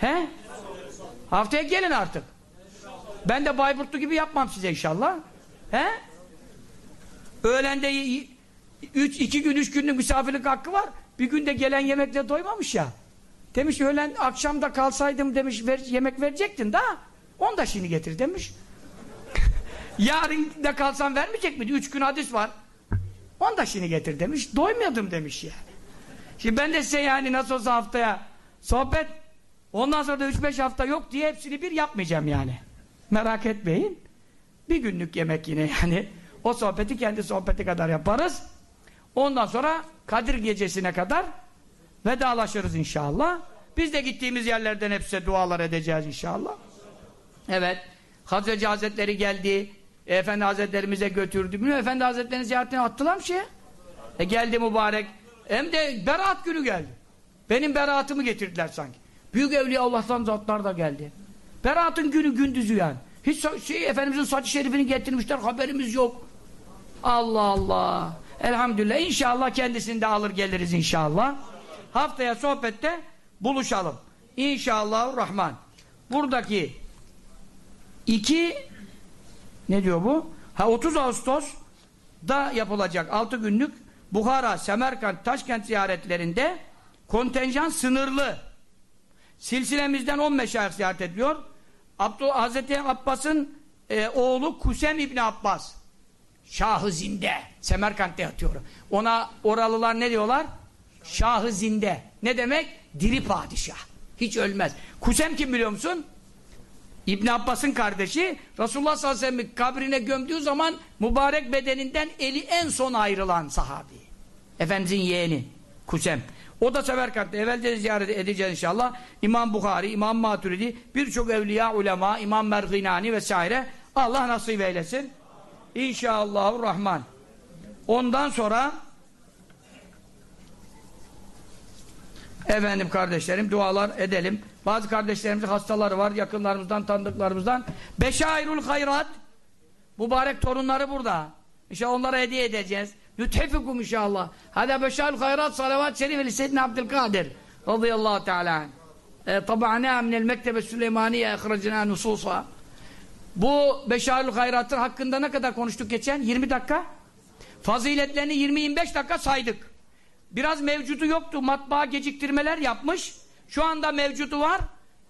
He? Haftaya gelin artık. Ben de Bayburtlu gibi yapmam size inşallah. He? Öğlende üç, iki gün, üç günlük misafirlik hakkı var. Bir günde gelen yemekle doymamış ya. Demiş öğlen akşamda kalsaydım demiş ver, yemek verecektin da onu da şimdi getir demiş. [LAUGHS] Yarın da kalsam vermeyecek miydi? Üç gün hadis var. Onu da şimdi getir demiş. Doymadım demiş yani. Şimdi ben de size yani nasıl olsa haftaya sohbet ondan sonra da üç beş hafta yok diye hepsini bir yapmayacağım yani. Merak etmeyin. Bir günlük yemek yine yani. O sohbeti kendi sohbeti kadar yaparız. Ondan sonra Kadir gecesine kadar vedalaşırız inşallah. Biz de gittiğimiz yerlerden hepsi dualar edeceğiz inşallah. Evet. Hazreti Hazretleri geldi. Efendi Hazretlerimize götürdü. Bilmiyorum Efendi Hazretleri'nin ziyaretine attılar mı şey? E geldi mübarek. Hem de beraat günü geldi. Benim beraatımı getirdiler sanki. Büyük evliya Allah'tan zatlar da geldi. Beraatın günü gündüzü yani. Hiç şey, Efendimizin saçı şerifini getirmişler haberimiz yok. Allah Allah. Elhamdülillah. İnşallah kendisini de alır geliriz inşallah. Haftaya sohbette buluşalım. İnşallah Rahman. Buradaki iki ne diyor bu? Ha 30 Ağustos da yapılacak 6 günlük Buhara, Semerkant, Taşkent ziyaretlerinde kontenjan sınırlı. Silsilemizden 10 meşayih ziyaret ediliyor. Abdül Hazreti Abbas'ın e, oğlu Kusem İbni Abbas. Şahı Zinde. Semerkant'te yatıyor. Ona oralılar ne diyorlar? Şahı Zinde. Ne demek? Diri padişah. Hiç ölmez. Kusem kim biliyor musun? İbn Abbas'ın kardeşi Resulullah sallallahu aleyhi ve sellem kabrine gömdüğü zaman mübarek bedeninden eli en son ayrılan sahabi. Efendimizin yeğeni Kusem. O da Semerkant'ta. Evvelce ziyaret edeceğiz inşallah. İmam Bukhari, İmam Maturidi, birçok evliya, ulema, İmam Merginani vesaire. Allah nasip eylesin. İnşallahurrahman. Ondan sonra efendim kardeşlerim dualar edelim. Bazı kardeşlerimizin hastaları var. Yakınlarımızdan, tanıdıklarımızdan. Beşairul hayrat mübarek torunları burada. İnşallah onlara hediye edeceğiz. Nüthefikum inşallah. Hada beşairul hayrat salavat şerife li seyyidina Abdülkadir radıyallahu teala tabana minel mektebe Süleymaniye ehracına nususa bu Beşarül Hayrat'ın hakkında ne kadar konuştuk geçen? 20 dakika. Faziletlerini 20-25 dakika saydık. Biraz mevcudu yoktu. Matbaa geciktirmeler yapmış. Şu anda mevcudu var.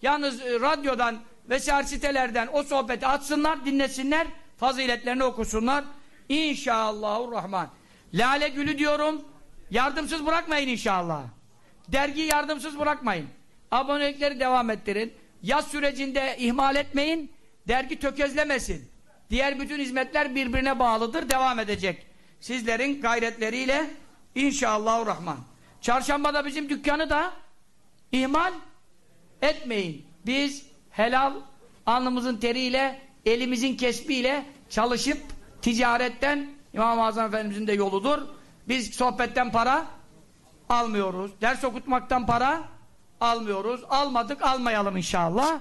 Yalnız e, radyodan vesaire sitelerden o sohbeti açsınlar, dinlesinler. Faziletlerini okusunlar. İnşallahurrahman. Lale gülü diyorum. Yardımsız bırakmayın inşallah. Dergi yardımsız bırakmayın. Abonelikleri devam ettirin. Yaz sürecinde ihmal etmeyin. Dergi tökezlemesin. Diğer bütün hizmetler birbirine bağlıdır, devam edecek. Sizlerin gayretleriyle inşallahurrahman. Çarşambada bizim dükkanı da ihmal etmeyin. Biz helal alnımızın teriyle, elimizin kesbiyle çalışıp ticaretten İmam-ı Azam Efendimizin de yoludur. Biz sohbetten para almıyoruz. Ders okutmaktan para almıyoruz. Almadık, almayalım inşallah.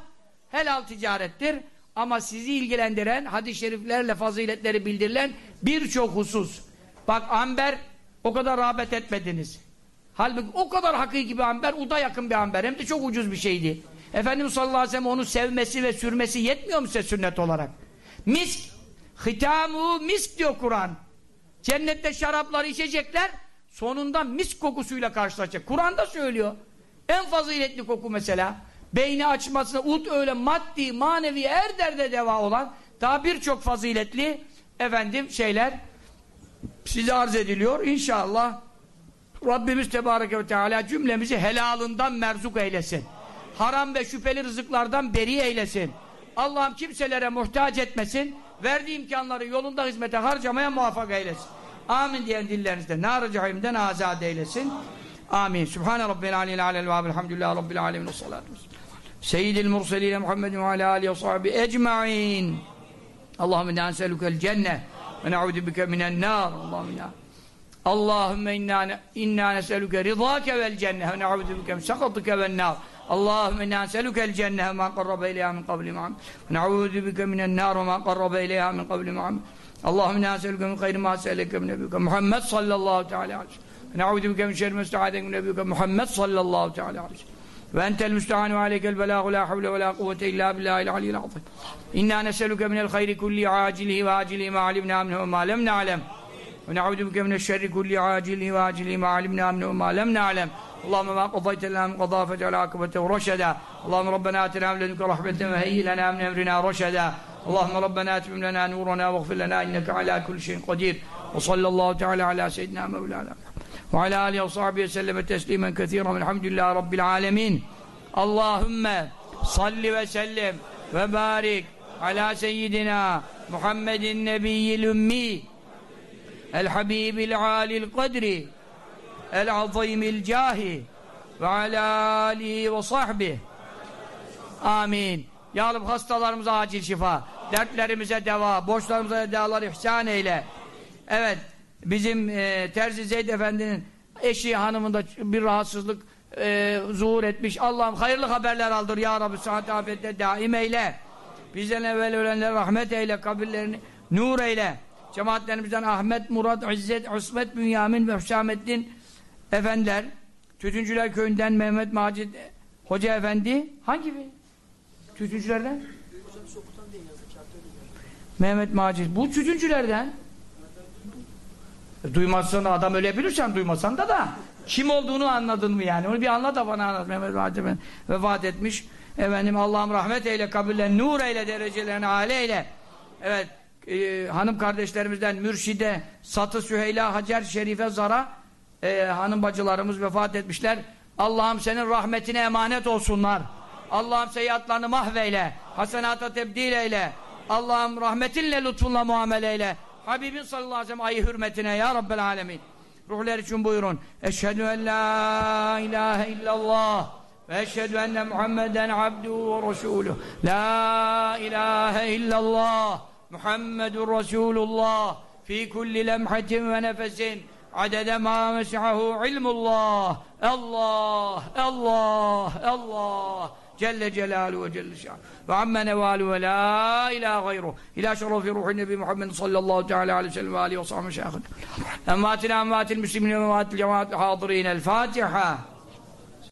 Helal ticarettir. Ama sizi ilgilendiren, hadis-i şeriflerle faziletleri bildirilen birçok husus. Bak amber o kadar rağbet etmediniz. Halbuki o kadar hakiki bir amber, uda yakın bir amber. Hem de çok ucuz bir şeydi. Efendimiz sallallahu aleyhi ve sellem onu sevmesi ve sürmesi yetmiyor mu size sünnet olarak? Misk, hitamu misk diyor Kur'an. Cennette şarapları içecekler, sonunda misk kokusuyla karşılaşacak. Kur'an'da söylüyor. En faziletli koku mesela beyni açmasına, ud öyle maddi, manevi her derde deva olan daha birçok faziletli efendim şeyler size arz ediliyor. İnşallah Rabbimiz Tebareke ve Teala cümlemizi helalından merzuk eylesin. Haram ve şüpheli rızıklardan beri eylesin. Allah'ım kimselere muhtaç etmesin. Verdiği imkanları yolunda hizmete harcamaya muvaffak eylesin. Amin diyen dillerinizde nar-ı cehimden azat eylesin. Amin. Sübhane Rabbil aleyhi aleyhi ve elhamdülillahi Rabbil alemin salatu سيد المرسلين محمد وعلى آله وصحبه أجمعين. اللهم إنا نسألك الجنة ونعوذ بك من النار. اللهم إنا اللهم إنا, إنا نسألك رضاك والجنة ونعوذ بك من سخطك والنار. اللهم إنا نسألك الجنة ما قرب إليها من قبل معم. ونعوذ بك من النار وما قرب إليها من قبل معم. اللهم إنا نسألك من خير ما سألك من نبيك محمد صلى الله تعالى عليه وسلم. ونعوذ بك من شر ما استعاذك من نبيك محمد صلى الله تعالى عليه وسلم. وأنت المستعان وعليك البلاغ لا حول ولا قوة إلا بالله العلي العظيم. إنا نسألك من الخير كل عاجله وآجله ما علمنا منه وما لم نعلم. ونعوذ بك من الشر كل عاجله وآجله ما علمنا منه وما لم نعلم. اللهم ما قضيت لنا من قضاء فاجعل عاقبته رشدا. اللهم ربنا آتنا من لدنك رحمة وهيئ لنا من أمرنا رشدا. اللهم ربنا أتمم لنا نورنا واغفر لنا إنك على كل شيء قدير. وصلى الله تعالى على سيدنا مولانا Ve alâ aleyhi ve sahbihi ve selleme teslimen kethiren velhamdülillâhi rabbil alemin. Allahümme salli ve sellem ve barik ala seyyidina Muhammedin nebiyyil ümmi el habibil alil kadri el azimil cahi ve alâ aleyhi ve sahbihi. Amin. Ya Rabbi hastalarımıza acil şifa, dertlerimize deva, borçlarımıza devalar ihsan eyle. Evet, bizim e, Terzi Zeyd Efendi'nin eşi hanımında bir rahatsızlık e, zuhur etmiş. Allah'ım hayırlı haberler aldır ya Rabbi sıhhat afette daim eyle. Bizden evvel ölenlere rahmet eyle, kabirlerini nur eyle. Cemaatlerimizden Ahmet, Murat, İzzet, Osmet, Bünyamin ve Hüsamettin efendiler, Tütüncüler Köyü'nden Mehmet Macit Hoca Efendi, hangi bir? Tütüncülerden? Mehmet Macit, bu tütüncülerden. Duymazsan adam ölebilirsen duymasan da da kim olduğunu anladın mı yani? Onu bir anlat da bana anlat. Mehmet Macit vefat etmiş. Efendim Allah'ım rahmet eyle, kabirlerini nur eyle, derecelerini âle eyle. Evet, e, hanım kardeşlerimizden Mürşide, Satı Süheyla, Hacer Şerife Zara e, hanım bacılarımız vefat etmişler. Allah'ım senin rahmetine emanet olsunlar. Allah'ım seyyiatlarını mahveyle. Hasenata tebdil eyle. Allah'ım rahmetinle lütfunla muamele eyle. Habibin sallallahu aleyhi ve sellem ayı hürmetine ya Rabbel alemin. Ruhlar için buyurun. Eşhedü en la ilahe illallah. Ve eşhedü enne Muhammeden abduhu ve resuluh. La ilahe illallah. Muhammedun Resulullah. Fi kulli lemhatin ve nefesin. Adede ma mes'ahu ilmullah. Allah, Allah, Allah. Celaluhu ve Celle Şan. Ve amme nevalu ve la ilahe gayruh. İlâ şerefi ruhu nebi Muhammed sallallahu teala aleyhi ve sellem ve aleyhi ve sahbihi şahid. Emvatina emvatil müslimin ve